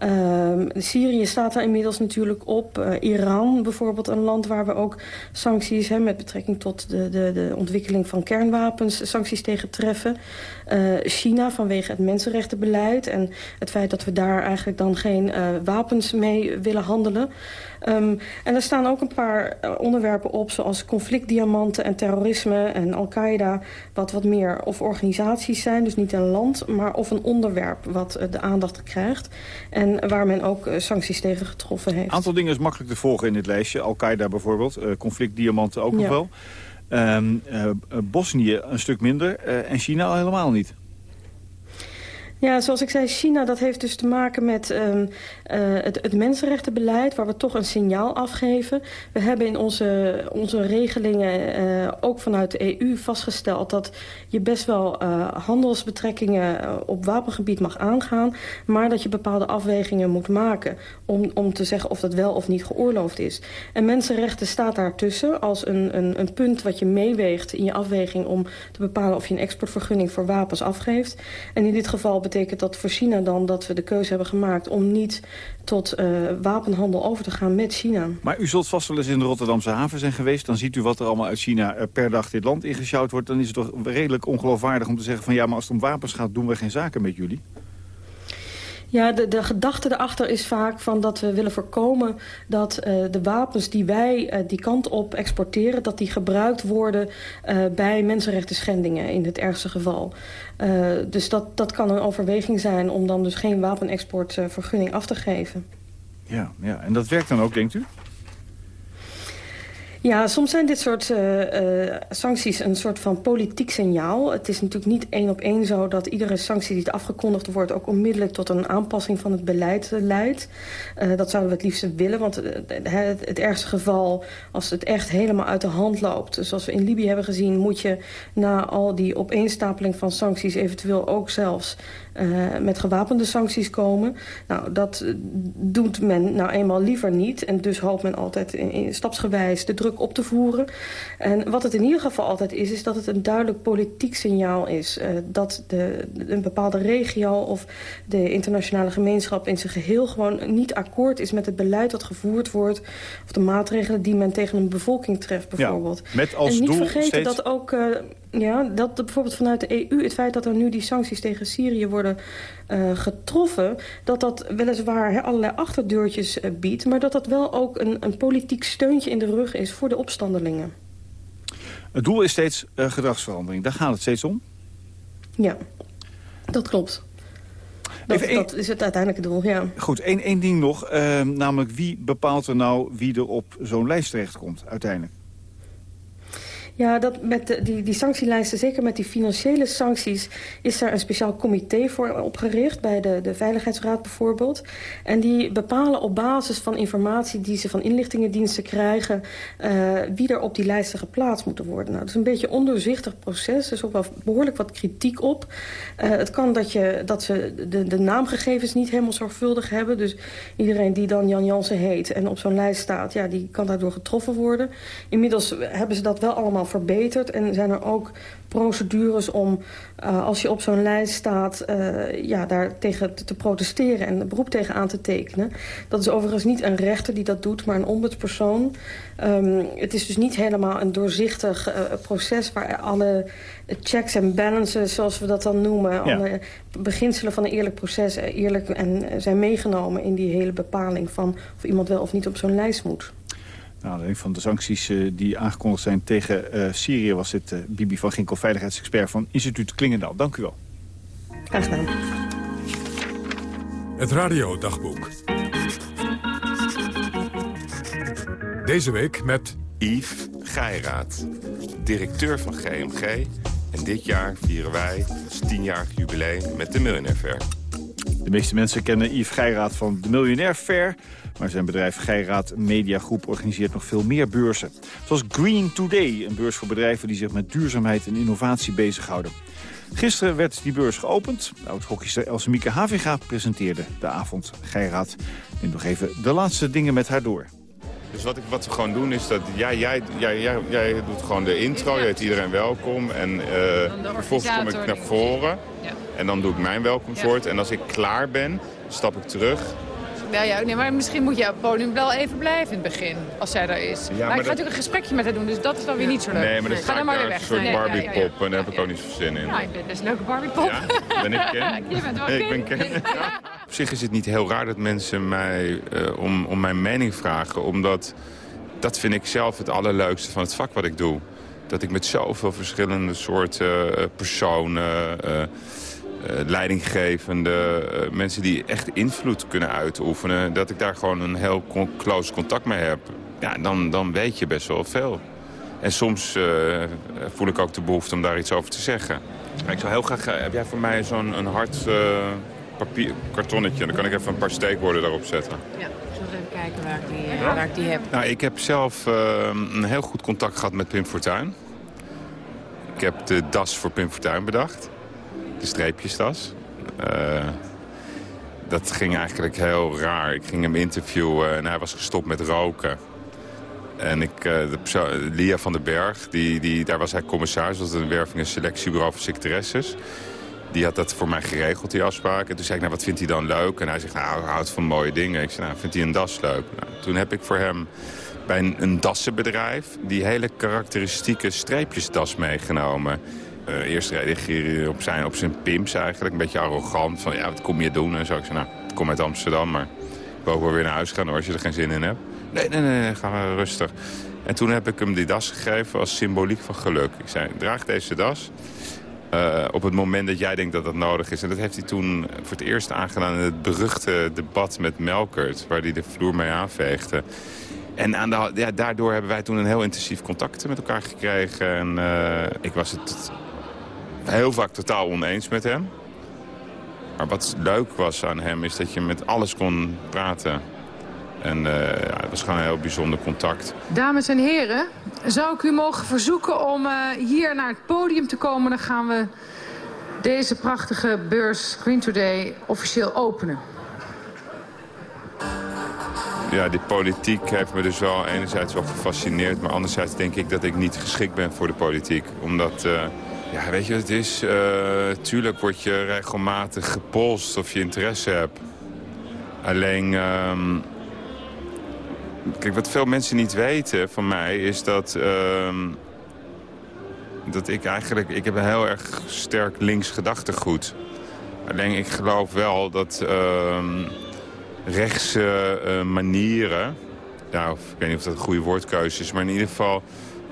Uh, Syrië staat daar inmiddels natuurlijk op. Iran bijvoorbeeld, een land waar we ook sancties... Met betrekking tot de, de, de ontwikkeling van kernwapens... sancties tegen treffen. Uh, China vanwege het mensenrechtenbeleid... en het feit dat we daar eigenlijk dan geen wapens mee willen handelen... Um, en er staan ook een paar onderwerpen op, zoals conflictdiamanten en terrorisme en Al-Qaeda... wat wat meer of organisaties zijn, dus niet een land... maar of een onderwerp wat de aandacht krijgt. En waar men ook sancties tegen getroffen heeft. Een aantal dingen is makkelijk te volgen in dit lijstje. Al-Qaeda bijvoorbeeld, conflictdiamanten ook ja. nog wel. Um, Bosnië een stuk minder en China al helemaal niet. Ja, zoals ik zei, China dat heeft dus te maken met um, uh, het, het mensenrechtenbeleid... waar we toch een signaal afgeven. We hebben in onze, onze regelingen uh, ook vanuit de EU vastgesteld... dat je best wel uh, handelsbetrekkingen op wapengebied mag aangaan... maar dat je bepaalde afwegingen moet maken... om, om te zeggen of dat wel of niet geoorloofd is. En mensenrechten staat daartussen als een, een, een punt wat je meeweegt... in je afweging om te bepalen of je een exportvergunning voor wapens afgeeft. En in dit geval betekent dat voor China dan dat we de keuze hebben gemaakt... om niet tot uh, wapenhandel over te gaan met China. Maar u zult vast wel eens in de Rotterdamse haven zijn geweest. Dan ziet u wat er allemaal uit China uh, per dag dit land ingesjouwd wordt. Dan is het toch redelijk ongeloofwaardig om te zeggen van... ja, maar als het om wapens gaat, doen we geen zaken met jullie. Ja, de, de gedachte erachter is vaak van dat we willen voorkomen... dat uh, de wapens die wij uh, die kant op exporteren... dat die gebruikt worden uh, bij mensenrechten schendingen in het ergste geval. dus dat, dat kan een overweging zijn om dan dus geen wapenexportvergunning af te geven. Ja, ja, en dat werkt dan ook, denkt u? Ja, soms zijn dit soort uh, uh, sancties een soort van politiek signaal. Het is natuurlijk niet één op één zo dat iedere sanctie die afgekondigd wordt... ook onmiddellijk tot een aanpassing van het beleid leidt. dat zouden we het liefst willen, want het, het, ergste geval... als het echt helemaal uit de hand loopt... zoals we in Libië hebben gezien... moet je na al die opeenstapeling van sancties eventueel ook zelfs... Uh, met gewapende sancties komen. Nou, dat doet men nou eenmaal liever niet. En dus hoopt men altijd in, in stapsgewijs de druk op te voeren. En wat het in ieder geval altijd is... is dat het een duidelijk politiek signaal is. Uh, dat de, een bepaalde regio of de internationale gemeenschap... in zijn geheel gewoon niet akkoord is met het beleid dat gevoerd wordt... of de maatregelen die men tegen een bevolking treft bijvoorbeeld. Ja, met als en niet doel vergeten steeds... dat ook... Uh, ja, dat bijvoorbeeld vanuit de EU, het feit dat er nu die sancties tegen Syrië worden uh, getroffen... dat dat weliswaar he, allerlei achterdeurtjes uh, biedt... maar dat dat wel ook een, een politiek steuntje in de rug is voor de opstandelingen. Het doel is steeds uh, gedragsverandering. Daar gaat het steeds om? Ja, dat klopt. Dat, Even dat is het uiteindelijke doel, ja. Goed, één, één ding nog. Uh, namelijk, wie bepaalt er nou wie er op zo'n lijst terechtkomt uiteindelijk? Ja, dat met die, die sanctielijsten, zeker met die financiële sancties... is er een speciaal comité voor opgericht, bij de, de Veiligheidsraad bijvoorbeeld. En die bepalen op basis van informatie die ze van inlichtingendiensten krijgen... Uh, wie er op die lijsten geplaatst moeten worden. Nou, dat is een beetje een ondoorzichtig proces. Er is ook wel behoorlijk wat kritiek op. Uh, het kan dat, je, dat ze de, de naamgegevens niet helemaal zorgvuldig hebben. Dus iedereen die dan Jan Jansen heet en op zo'n lijst staat... ja, die kan daardoor getroffen worden. Inmiddels hebben ze dat wel allemaal verbeterd. En zijn er ook procedures om, uh, als je op zo'n lijst staat... Uh, ja, daar tegen te, te protesteren en een beroep tegen aan te tekenen. Dat is overigens niet een rechter die dat doet, maar een ombudspersoon. Um, het is dus niet helemaal een doorzichtig uh, proces... waar alle checks en balances, zoals we dat dan noemen... Ja. alle beginselen van een eerlijk proces eerlijk en zijn meegenomen... in die hele bepaling van of iemand wel of niet op zo'n lijst moet. Nou, een van de sancties uh, die aangekondigd zijn tegen uh, Syrië... was dit uh, Bibi van Ginkel, veiligheidsexpert van instituut Klingendaal. Dank u wel. Graag gedaan. Het radiodagboek. Deze week met... Yves Geiraat, directeur van GMG. En dit jaar vieren wij ons tienjarig jubileum met de Miljonair Fair. De meeste mensen kennen Yves Geiraat van de Miljonair Fair... Maar zijn bedrijf Geiraat Media Groep organiseert nog veel meer beurzen. Zoals Green Today, een beurs voor bedrijven die zich met duurzaamheid en innovatie bezighouden. Gisteren werd die beurs geopend. Oud-hockeyster Elsemieke Havinga presenteerde de avond. Geiraat neemt nog even de laatste dingen met haar door. Dus wat, ik, wat we gewoon doen is dat jij, jij, jij, jij, jij doet gewoon de intro, je heet iedereen welkom. En uh, vervolgens kom ik naar voren ja. en dan doe ik mijn welkomstwoord. Ja. En als ik klaar ben, stap ik terug ja, ja, nee, maar misschien moet je op podium wel even blijven in het begin, als zij daar is. Ja, maar, maar ik ga natuurlijk een gesprekje met haar doen, dus dat is dan weer niet zo leuk. Nee, maar dan nee. ga dan maar weer weg. een soort Barbie pop ja, ja, en daar heb ik ook niet zoveel zin in. Ja, ik ben best een leuke Barbie pop. Ja, ben ik Ken? je bent wel nee, ik ben Ken. Op zich is het niet heel raar dat mensen mij uh, om, om mijn mening vragen, omdat dat vind ik zelf het allerleukste van het vak wat ik doe. Dat ik met zoveel verschillende soorten uh, personen... Uh, leidinggevende, uh, mensen die echt invloed kunnen uitoefenen... dat ik daar gewoon een heel con close contact mee heb. Ja, dan, dan weet je best wel veel. En soms uh, voel ik ook de behoefte om daar iets over te zeggen. Maar ik zou heel graag... heb jij voor mij zo'n een hard papier, kartonnetje? Dan kan ik even een paar steekwoorden daarop zetten. Ja. Ik zal even kijken waar ik die, waar ik die heb. Nou, ik heb zelf een heel goed contact gehad met Pim Fortuyn. Ik heb de das voor Pim Fortuyn bedacht de streepjestas. Uh, dat ging eigenlijk heel raar. Ik ging hem interviewen en hij was gestopt met roken. En ik, uh, de Lia van den Berg, die, die, daar was hij commissaris. Was een werving- en selectiebureau voor secretaresses. Die had dat voor mij geregeld, die afspraak. En toen zei ik, nou, wat vindt hij dan leuk? En hij zegt, nou, hij houdt van mooie dingen. Ik zei, nou, vindt hij een das leuk? Nou, toen heb ik voor hem bij een, een dassenbedrijf... die hele karakteristieke streepjesdas meegenomen. Uh, eerst reageerde hij op zijn, op zijn pimps eigenlijk. Een beetje arrogant. Van ja, wat kom je doen? En zo. Ik zei, nou, ik kom uit Amsterdam, maar ik wil ook wel weer naar huis gaan hoor, als je er geen zin in hebt. Nee, nee, nee, ga maar rustig. En toen heb ik hem die das gegeven als symboliek van geluk. Ik zei, draag deze das. Uh, op het moment dat jij denkt dat dat nodig is. En dat heeft hij toen voor het eerst aangedaan in het beruchte debat met Melkert... waar hij de vloer mee aanveegde. En aan de, ja, daardoor hebben wij toen een heel intensief contact met elkaar gekregen. En uh, ik was het heel vaak totaal oneens met hem. Maar wat leuk was aan hem is dat je met alles kon praten. En uh, ja, het was gewoon een heel bijzonder contact. Dames en heren, zou ik u mogen verzoeken om uh, hier naar het podium te komen. Dan gaan we deze prachtige beurs Green Today officieel openen. Ja, die politiek heeft me dus wel enerzijds wel gefascineerd... maar anderzijds denk ik dat ik niet geschikt ben voor de politiek. Omdat, uh, ja, weet je wat het is? tuurlijk word je regelmatig gepolst of je interesse hebt. Alleen... Uh, Kijk, wat veel mensen niet weten van mij is dat... Uh, dat ik eigenlijk... Ik heb een heel erg sterk links gedachtegoed. Alleen ik geloof wel dat uh, rechtse uh, manieren... Of, ik weet niet of dat een goede woordkeuze is... maar in ieder geval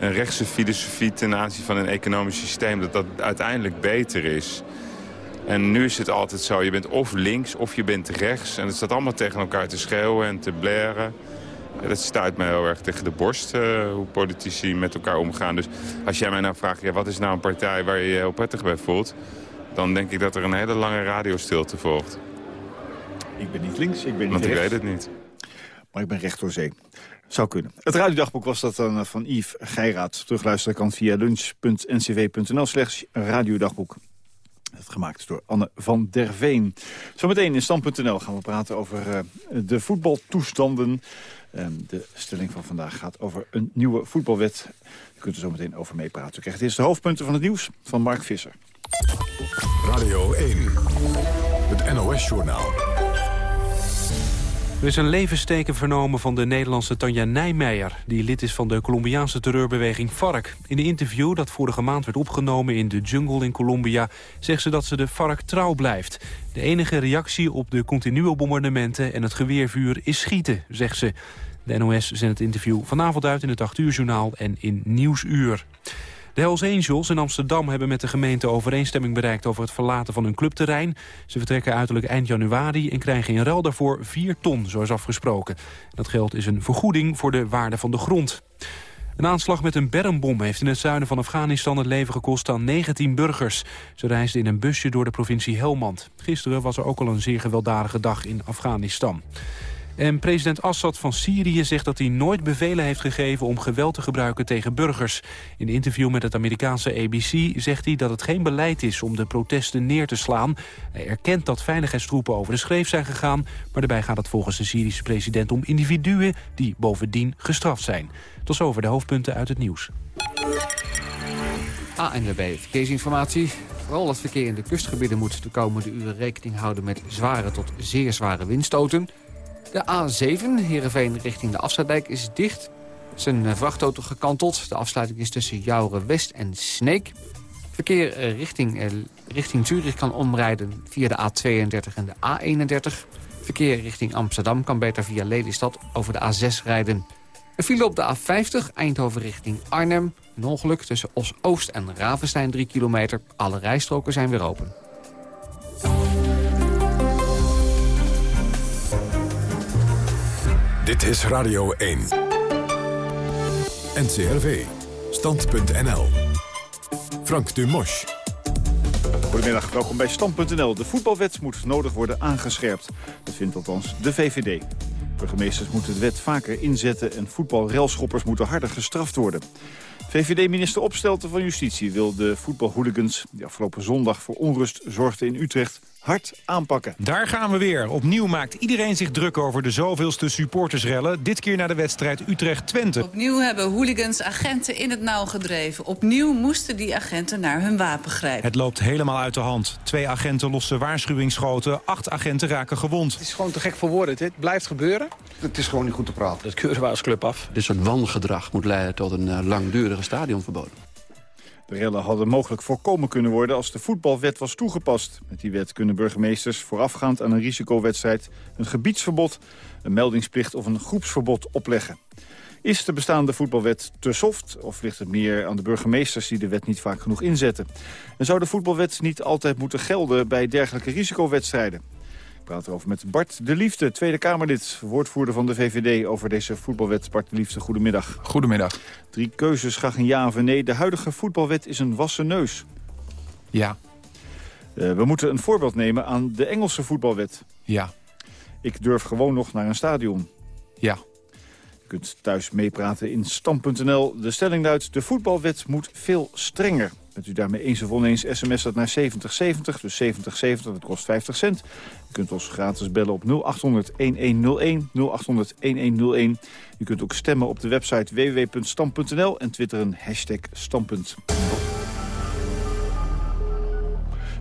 een rechtse filosofie ten aanzien van een economisch systeem... dat dat uiteindelijk beter is. En nu is het altijd zo, je bent of links of je bent rechts. En het staat allemaal tegen elkaar te schreeuwen en te blaren. Ja, dat stuit mij heel erg tegen de borst, uh, hoe politici met elkaar omgaan. Dus als jij mij nou vraagt, ja, wat is nou een partij waar je je heel prettig bij voelt... dan denk ik dat er een hele lange radiostilte volgt. Ik ben niet links, ik ben niet Want rechts. ik weet het niet. Maar ik ben recht door zee. Zou kunnen. Het radiodagboek was dat dan van Yves Geiraat. Terugluisteren kan via lunch.ncv.nl slash radiodagboek. Het gemaakt door Anne van der Veen. Zometeen in stand.nl gaan we praten over uh, de voetbaltoestanden... De stelling van vandaag gaat over een nieuwe voetbalwet. U kunt er zo meteen over meepraten. U krijgt eerst de hoofdpunten van het nieuws van Mark Visser. Radio 1, het NOS-journaal. Er is een levensteken vernomen van de Nederlandse Tanja Nijmeijer... die lid is van de Colombiaanse terreurbeweging FARC. In een interview dat vorige maand werd opgenomen in de jungle in Colombia... zegt ze dat ze de FARC trouw blijft. De enige reactie op de continue bombardementen en het geweervuur is schieten, zegt ze. De NOS zendt het interview vanavond uit in het 8 uur journaal en in Nieuwsuur. De Hells Angels in Amsterdam hebben met de gemeente overeenstemming bereikt over het verlaten van hun clubterrein. Ze vertrekken uiterlijk eind januari en krijgen in ruil daarvoor 4 ton, zoals afgesproken. Dat geld is een vergoeding voor de waarde van de grond. Een aanslag met een bermbom heeft in het zuiden van Afghanistan het leven gekost aan 19 burgers. Ze reisden in een busje door de provincie Helmand. Gisteren was er ook al een zeer gewelddadige dag in Afghanistan. En president Assad van Syrië zegt dat hij nooit bevelen heeft gegeven om geweld te gebruiken tegen burgers. In een interview met het Amerikaanse ABC zegt hij dat het geen beleid is om de protesten neer te slaan. Hij erkent dat veiligheidstroepen over de schreef zijn gegaan, maar daarbij gaat het volgens de Syrische president om individuen die bovendien gestraft zijn. Tot zover de hoofdpunten uit het nieuws. ANWB Verkeersinformatie. Vooral het verkeer in de kustgebieden moet de komende uren rekening houden met zware tot zeer zware windstoten. De A7, Heerenveen richting de Afsluitdijk, is dicht. Is een vrachtauto gekanteld. De afsluiting is tussen Jouren West en Sneek. Verkeer richting, richting Zurich kan omrijden via de A32 en de A31. Verkeer richting Amsterdam kan beter via Lelystad over de A6 rijden. Een file op de A50, Eindhoven richting Arnhem. Een ongeluk tussen Os-Oost en Ravenstein 3 kilometer. Alle rijstroken zijn weer open. Dit is Radio 1. NCRV. Stand.nl. Frank Dumosch. Goedemiddag, welkom bij Stand.nl. De voetbalwet moet nodig worden aangescherpt. Dat vindt althans de VVD. Burgemeesters moeten de wet vaker inzetten... en voetbalrelschoppers moeten harder gestraft worden. VVD-minister Opstelten van Justitie wil de voetbalhooligans... die afgelopen zondag voor onrust zorgden in Utrecht hard aanpakken. Daar gaan we weer. Opnieuw maakt iedereen zich druk over de zoveelste supportersrellen. Dit keer naar de wedstrijd Utrecht-Twente. Opnieuw hebben hooligans agenten in het nauw gedreven. Opnieuw moesten die agenten naar hun wapen grijpen. Het loopt helemaal uit de hand. Twee agenten lossen waarschuwingsschoten. Acht agenten raken gewond. Het is gewoon te gek voor woorden. Het blijft gebeuren. Het is gewoon niet goed te praten. Dat keuren we als club af. Dit soort wangedrag moet leiden tot een uh, langdurige stadionverbod. De rellen hadden mogelijk voorkomen kunnen worden als de voetbalwet was toegepast. Met die wet kunnen burgemeesters voorafgaand aan een risicowedstrijd... een gebiedsverbod, een meldingsplicht of een groepsverbod opleggen. Is de bestaande voetbalwet te soft of ligt het meer aan de burgemeesters die de wet niet vaak genoeg inzetten? En zou de voetbalwet niet altijd moeten gelden bij dergelijke risicowedstrijden? Praat erover met Bart de Liefde, Tweede Kamerlid, woordvoerder van de VVD over deze voetbalwet. Bart de Liefde, goedemiddag. Goedemiddag. Drie keuzes, graag een ja of een nee. De huidige voetbalwet is een wassen neus. Ja. Uh, we moeten een voorbeeld nemen aan de Engelse voetbalwet. Ja. Ik durf gewoon nog naar een stadion. Ja. Je kunt thuis meepraten in stam.nl. De stelling luidt, de voetbalwet moet veel strenger. Bent u daarmee eens of oneens, sms dat naar 7070, dus 7070, dat kost 50 cent. U kunt ons gratis bellen op 0800-1101, 0800-1101. U kunt ook stemmen op de website www.stam.nl en twitteren hashtag standpunt.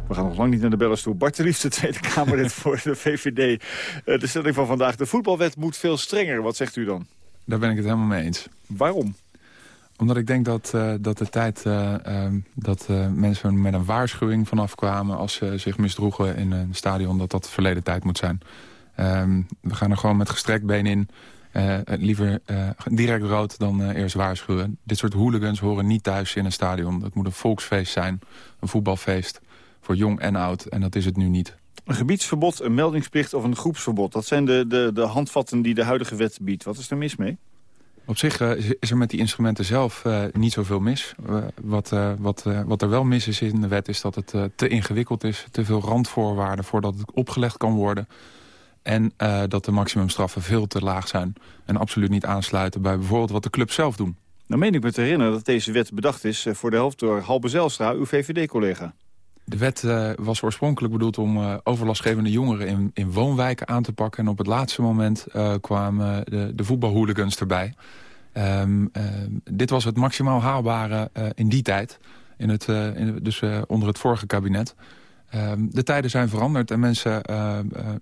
We gaan nog lang niet naar de bellen toe. Bart de Liefste, Tweede Kamerlid voor de VVD. Uh, de stelling van vandaag, de voetbalwet moet veel strenger. Wat zegt u dan? Daar ben ik het helemaal mee eens. Waarom? Omdat ik denk dat, uh, dat de tijd uh, uh, dat mensen met een waarschuwing vanaf kwamen... als ze zich misdroegen in een stadion, dat dat verleden tijd moet zijn. Ehm, we gaan er gewoon met gestrekt been in. liever direct rood dan eerst waarschuwen. Dit soort hooligans horen niet thuis in een stadion. Het moet een volksfeest zijn, een voetbalfeest voor jong en oud. En dat is het nu niet. Een gebiedsverbod, een meldingsplicht of een groepsverbod. Dat zijn de, de, de handvatten die de huidige wet biedt. Wat is er mis mee? Op zich uh, is er met die instrumenten zelf uh, niet zoveel mis. Uh, wat, wat, wat er wel mis is in de wet is dat het te ingewikkeld is. Te veel randvoorwaarden voordat het opgelegd kan worden. En dat de maximumstraffen veel te laag zijn. En absoluut niet aansluiten bij bijvoorbeeld wat de club zelf doen. Nou meen ik me te herinneren dat deze wet bedacht is voor de helft door Halbe Zelstra, uw VVD-collega. De wet uh, was oorspronkelijk bedoeld om uh, overlastgevende jongeren in, in woonwijken aan te pakken. En op het laatste moment uh, kwamen de, de voetbalhooligans erbij. Um, dit was het maximaal haalbare in die tijd. In het, in, dus onder het vorige kabinet. Um, de tijden zijn veranderd en mensen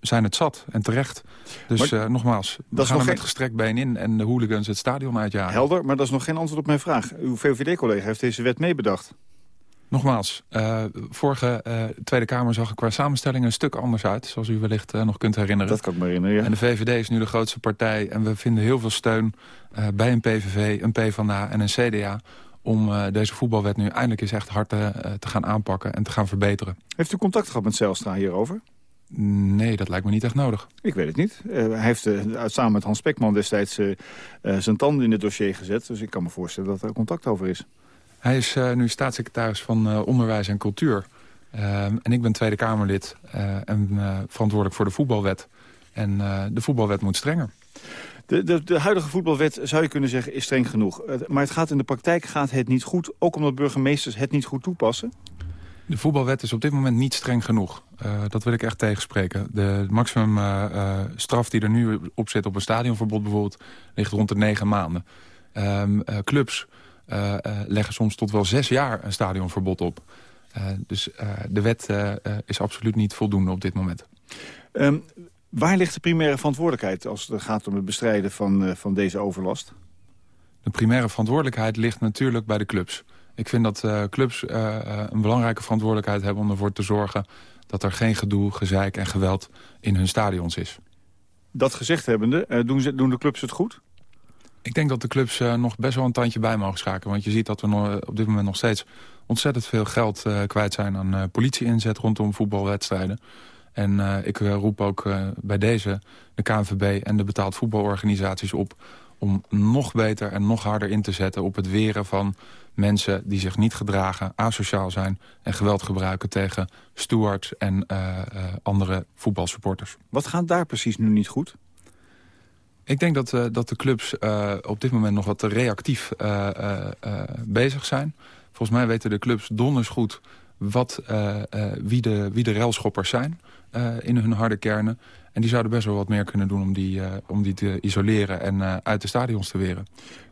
zijn het zat en terecht. Dus maar, nogmaals, we gaan er met gestrekt been in en de hooligans het stadion uitjagen. Helder, maar dat is nog geen antwoord op mijn vraag. Uw VVD-collega heeft deze wet meebedacht. Nogmaals, uh, vorige uh, Tweede Kamer zag er qua samenstelling een stuk anders uit. Zoals u wellicht uh, nog kunt herinneren. Dat kan ik me herinneren, ja. En de VVD is nu de grootste partij. En we vinden heel veel steun bij een PVV, een PvdA en een CDA... om deze voetbalwet nu eindelijk eens echt hard te gaan aanpakken en te gaan verbeteren. Heeft u contact gehad met Zelstra hierover? Nee, dat lijkt me niet echt nodig. Ik weet het niet. hij heeft samen met Hans Spekman destijds zijn tanden in het dossier gezet. Dus ik kan me voorstellen dat er contact over is. Hij is uh, nu staatssecretaris van uh, Onderwijs en Cultuur. Uh, en ik ben Tweede Kamerlid en verantwoordelijk voor de voetbalwet. En de voetbalwet moet strenger. De, de, de, huidige voetbalwet, zou je kunnen zeggen, is streng genoeg. Maar het gaat in de praktijk gaat het niet goed, ook omdat burgemeesters het niet goed toepassen? De voetbalwet is op dit moment niet streng genoeg. dat wil ik echt tegenspreken. De maximum straf die er nu op zit op een stadionverbod bijvoorbeeld... ligt rond de negen maanden. Um, clubs leggen soms tot wel zes jaar een stadionverbod op. Uh, dus de wet is absoluut niet voldoende op dit moment. Um, waar ligt de primaire verantwoordelijkheid als het gaat om het bestrijden van, van deze overlast? De primaire verantwoordelijkheid ligt natuurlijk bij de clubs. Ik vind dat clubs een belangrijke verantwoordelijkheid hebben om ervoor te zorgen dat er geen gedoe, gezeik en geweld in hun stadions is. Dat gezegd hebbende, doen, ze, doen de clubs het goed? Ik denk dat de clubs uh, nog best wel een tandje bij mogen schakelen. Want je ziet dat we nog, op dit moment nog steeds ontzettend veel geld uh, kwijt zijn aan uh, politie-inzet rondom voetbalwedstrijden. En ik roep ook bij deze de KNVB en de betaald voetbalorganisaties op om nog beter en nog harder in te zetten op het weren van mensen die zich niet gedragen, asociaal zijn en geweld gebruiken tegen stewards en andere voetbalsupporters. Wat gaat daar precies nu niet goed? Ik denk dat, uh, dat de clubs uh, op dit moment nog wat te reactief uh, bezig zijn. Volgens mij weten de clubs donders goed wat, wie, de, wie de railschoppers zijn in hun harde kernen. En die zouden best wel wat meer kunnen doen om die, om die te isoleren en uit de stadions te weren.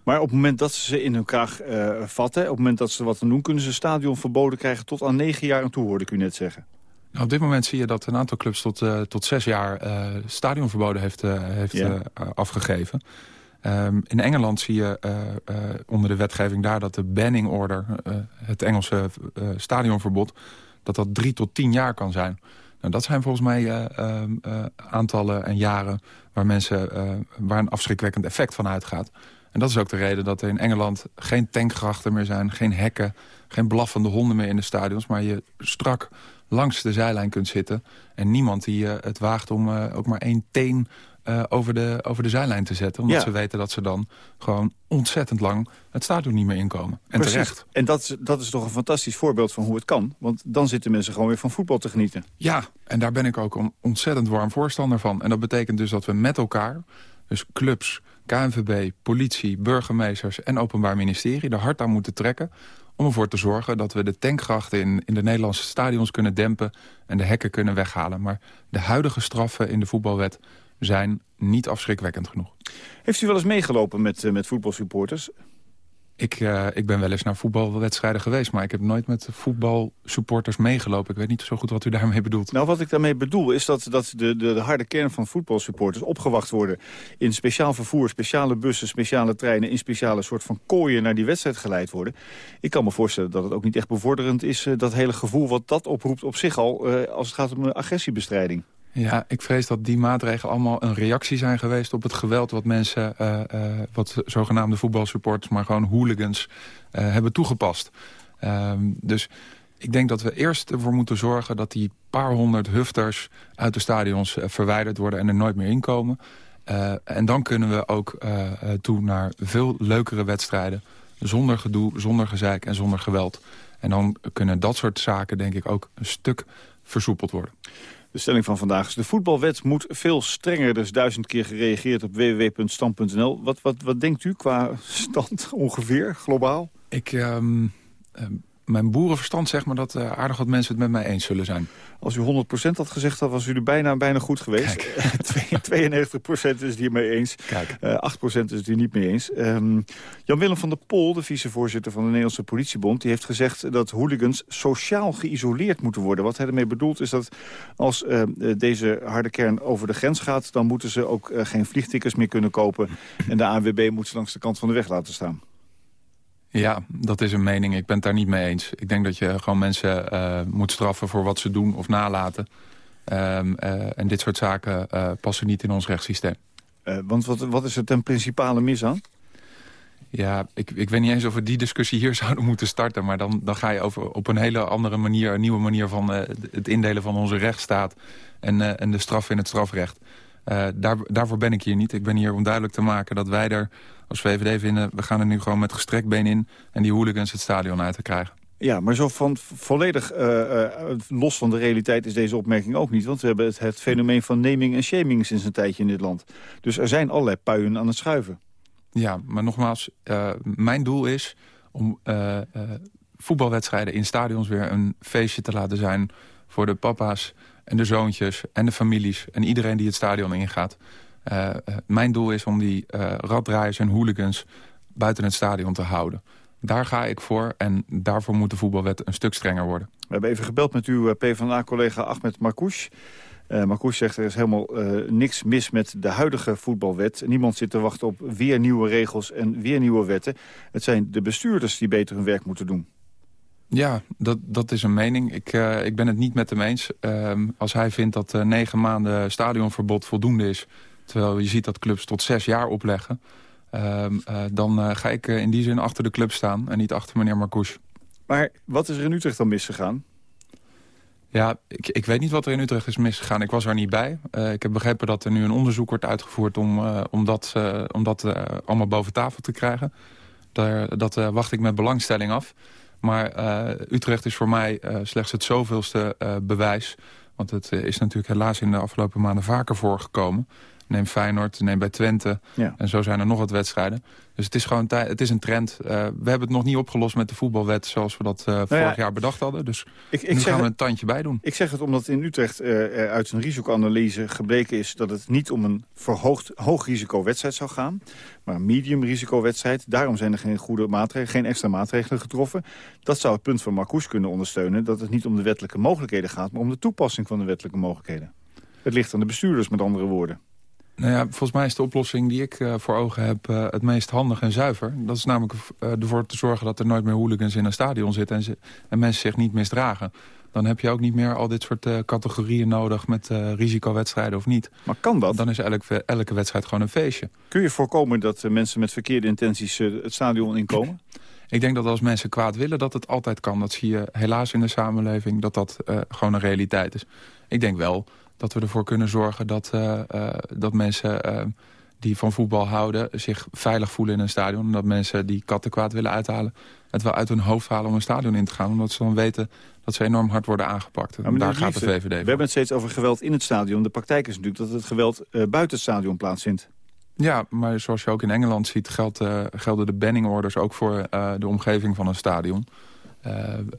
Maar op het moment dat ze ze in hun kraag vatten, op het moment dat ze wat doen... kunnen ze stadion verboden krijgen tot aan negen jaar en toe, hoorde ik u net zeggen. Nou, op dit moment zie je dat een aantal clubs tot, uh, tot zes jaar uh, stadionverboden heeft, uh, heeft ja. afgegeven. Ehm, in Engeland zie je onder de wetgeving daar dat de banning order... het Engelse stadionverbod, dat dat drie tot tien jaar kan zijn. Nou, dat zijn volgens mij ehm, aantallen en jaren waar, mensen, waar een afschrikwekkend effect van uitgaat. En dat is ook de reden dat er in Engeland geen tankgrachten meer zijn... geen hekken, geen blaffende honden meer in de stadions... maar je strak langs de zijlijn kunt zitten. En niemand die uh, het waagt om uh, ook maar één teen uh, over, de, over de zijlijn te zetten. Omdat ja. ze weten dat ze dan gewoon ontzettend lang het stadion niet meer inkomen. En Precies. terecht. En dat, is- dat is toch een fantastisch voorbeeld van hoe het kan. Want dan zitten mensen gewoon weer van voetbal te genieten. Ja, en daar ben ik ook een ontzettend warm voorstander van. En dat betekent dus dat we met elkaar, dus clubs, KNVB, politie, burgemeesters en openbaar ministerie... er hard aan moeten trekken om ervoor te zorgen dat we de tankgrachten in, in de Nederlandse stadions kunnen dempen... en de hekken kunnen weghalen. Maar de huidige straffen in de voetbalwet zijn niet afschrikwekkend genoeg. Heeft u wel eens meegelopen met, eh, met voetbalsupporters? Ik, eh, ik ben wel eens naar voetbalwedstrijden geweest... maar ik heb nooit met voetbalsupporters meegelopen. Ik weet niet zo goed wat u daarmee bedoelt. Nou, wat ik daarmee bedoel is dat, dat de, de, de harde kern van voetbalsupporters opgewacht worden... in speciaal vervoer, speciale bussen, speciale treinen... in speciale soort van kooien naar die wedstrijd geleid worden. Ik kan me voorstellen dat het ook niet echt bevorderend is... eh, dat hele gevoel wat dat oproept op zich al... eh, als het gaat om agressiebestrijding. Ja, ik vrees dat die maatregelen allemaal een reactie zijn geweest op het geweld wat mensen, eh, eh, wat zogenaamde voetbalsupporters, maar gewoon hooligans, eh, hebben toegepast. Ehm, dus ik denk dat we eerst ervoor moeten zorgen dat die paar honderd hufters uit de stadions verwijderd worden en er nooit meer inkomen. En dan kunnen we ook toe naar veel leukere wedstrijden. Zonder gedoe, zonder gezeik en zonder geweld. En dan kunnen dat soort zaken denk ik ook een stuk versoepeld worden. De stelling van vandaag is de voetbalwet moet veel strenger. Er is duizend keer gereageerd op www.stand.nl. Wat, wat, wat denkt u qua stand ongeveer, globaal? Ik, ehm, ehm, mijn boerenverstand zegt me dat eh, aardig wat mensen het met mij eens zullen zijn. Als u 100% had gezegd, dan was u er bijna, bijna goed geweest. Twee- 92% is het hiermee eens. Kijk. Eh, 8% is het hier niet mee eens. Ehm, Jan-Willem van der Pol, de vicevoorzitter van de Nederlandse politiebond... die heeft gezegd dat hooligans sociaal geïsoleerd moeten worden. Wat hij ermee bedoelt is dat als eh, deze harde kern over de grens gaat... dan moeten ze ook eh, geen vliegtickets meer kunnen kopen. En de ANWB moet ze langs de kant van de weg laten staan. Ja, dat is een mening. Ik ben het daar niet mee eens. Ik denk dat je gewoon mensen eh, moet straffen voor wat ze doen of nalaten. Ehm, eh, en dit soort zaken eh, passen niet in ons rechtssysteem. Want wat, wat is er ten principale mis aan? Ja, ik, ik weet niet eens of we die discussie hier zouden moeten starten. Maar dan, dan ga je over, op een hele andere manier, een nieuwe manier van het indelen van onze rechtsstaat. En, en de straf in het strafrecht. Eh, daar, daarvoor ben ik hier niet. Ik ben hier om duidelijk te maken dat wij er als VVD vinden... we gaan er nu gewoon met gestrekt been in en die hooligans het stadion uit te krijgen. Ja, maar zo van volledig eh, eh, los van de realiteit is deze opmerking ook niet. Want we hebben het, het fenomeen van naming en shaming sinds een tijdje in dit land. Dus er zijn allerlei puien aan het schuiven. Ja, maar nogmaals, mijn doel is om voetbalwedstrijden in stadions weer een feestje te laten zijn... voor de papa's en de zoontjes en de families en iedereen die het stadion ingaat. Eh, eh, mijn doel is om die eh raddraaiers en hooligans buiten het stadion te houden. Daar ga ik voor en daarvoor moet de voetbalwet een stuk strenger worden. We hebben even gebeld met uw PvdA-collega Ahmed Marcouch. Marcouch zegt er is helemaal niks mis met de huidige voetbalwet. Niemand zit te wachten op weer nieuwe regels en weer nieuwe wetten. Het zijn de bestuurders die beter hun werk moeten doen. Ja, dat, dat is een mening. Ik, eh, ik ben het niet met hem eens. Ehm, als hij vindt dat eh, negen maanden stadionverbod voldoende is... terwijl je ziet dat clubs tot zes jaar opleggen... ehm, eh, dan ga ik in die zin achter de club staan en niet achter meneer Marcouch. Maar wat is er in Utrecht dan misgegaan? Ja, ik, ik weet niet wat er in Utrecht is misgegaan. Ik was er niet bij. Ik heb begrepen dat er nu een onderzoek wordt uitgevoerd... om, om dat, om dat allemaal boven tafel te krijgen. Daar, dat wacht ik met belangstelling af. Maar eh, Utrecht is voor mij eh, slechts het zoveelste eh, bewijs. Want het is natuurlijk helaas in de afgelopen maanden vaker voorgekomen. Neem Feyenoord, neem bij Twente. Ja. En zo zijn er nog wat wedstrijden. Dus het is gewoon het is een trend. Eh, we hebben het nog niet opgelost met de voetbalwet... zoals we dat eh, vorig jaar bedacht hadden. Dus Ik, ik nu gaan we een tandje bij doen. Ik zeg het omdat in Utrecht er uit een risicoanalyse gebleken is... dat het niet om een verhoogd hoog risico wedstrijd zou gaan... maar een medium risico wedstrijd. Daarom zijn er geen goede maatregelen, geen extra maatregelen getroffen. Dat zou het punt van Marcouch kunnen ondersteunen... dat het niet om de wettelijke mogelijkheden gaat... maar om de toepassing van de wettelijke mogelijkheden. Het ligt aan de bestuurders, met andere woorden. Nou ja, volgens mij is de oplossing die ik uh, voor ogen heb uh, het meest handig en zuiver. Dat is namelijk uh, ervoor te zorgen dat er nooit meer hooligans in een stadion zitten... en, ze, en mensen zich niet misdragen. Dan heb je ook niet meer al dit soort categorieën nodig met risicowedstrijden of niet. Maar kan dat? Dan is elke, elke wedstrijd gewoon een feestje. Kun je voorkomen dat mensen met verkeerde intenties het stadion inkomen? Ik denk dat als mensen kwaad willen, dat het altijd kan. Dat zie je helaas in de samenleving, dat dat gewoon een realiteit is. Ik denk wel dat we ervoor kunnen zorgen dat, uh, uh, dat mensen uh, die van voetbal houden... zich veilig voelen in een stadion. En dat mensen die kattenkwaad willen uithalen... het wel uit hun hoofd halen om een stadion in te gaan. Omdat ze dan weten dat ze enorm hard worden aangepakt. En daar gaat de VVD. We hebben het steeds over geweld in het stadion. De praktijk is natuurlijk dat het geweld buiten het stadion plaatsvindt. Ja, maar zoals je ook in Engeland ziet... Gelden de banning orders ook voor de omgeving van een stadion.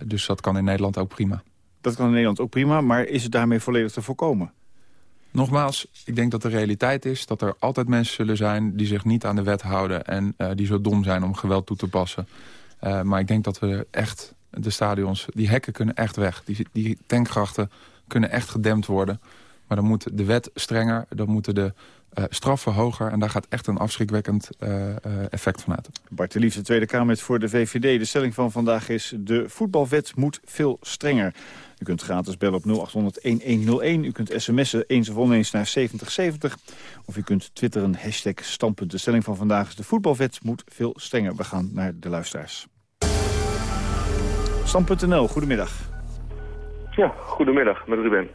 dus dat kan in Nederland ook prima. Dat kan in Nederland ook prima, maar is het daarmee volledig te voorkomen? Nogmaals, ik denk dat de realiteit is dat er altijd mensen zullen zijn... die zich niet aan de wet houden en uh, die zo dom zijn om geweld toe te passen. Uh, maar ik denk dat we echt, de stadions, die hekken kunnen echt weg. Die, die tankgrachten kunnen echt gedempt worden. Maar dan moet de wet strenger, dan moeten de uh, straffen hoger. En daar gaat echt een afschrikwekkend uh, effect van uit. Bart de Liefde, Tweede Kamer voor de VVD. De stelling van vandaag is... de voetbalwet moet veel strenger. U kunt gratis bellen op 0800-1101. U kunt sms'en eens of oneens naar 7070. Of u kunt twitteren hashtag standpunt. De stelling van vandaag is... de voetbalwet moet veel strenger. We gaan naar de luisteraars. Stand.nl, goedemiddag. Ja, goedemiddag, met Ruben.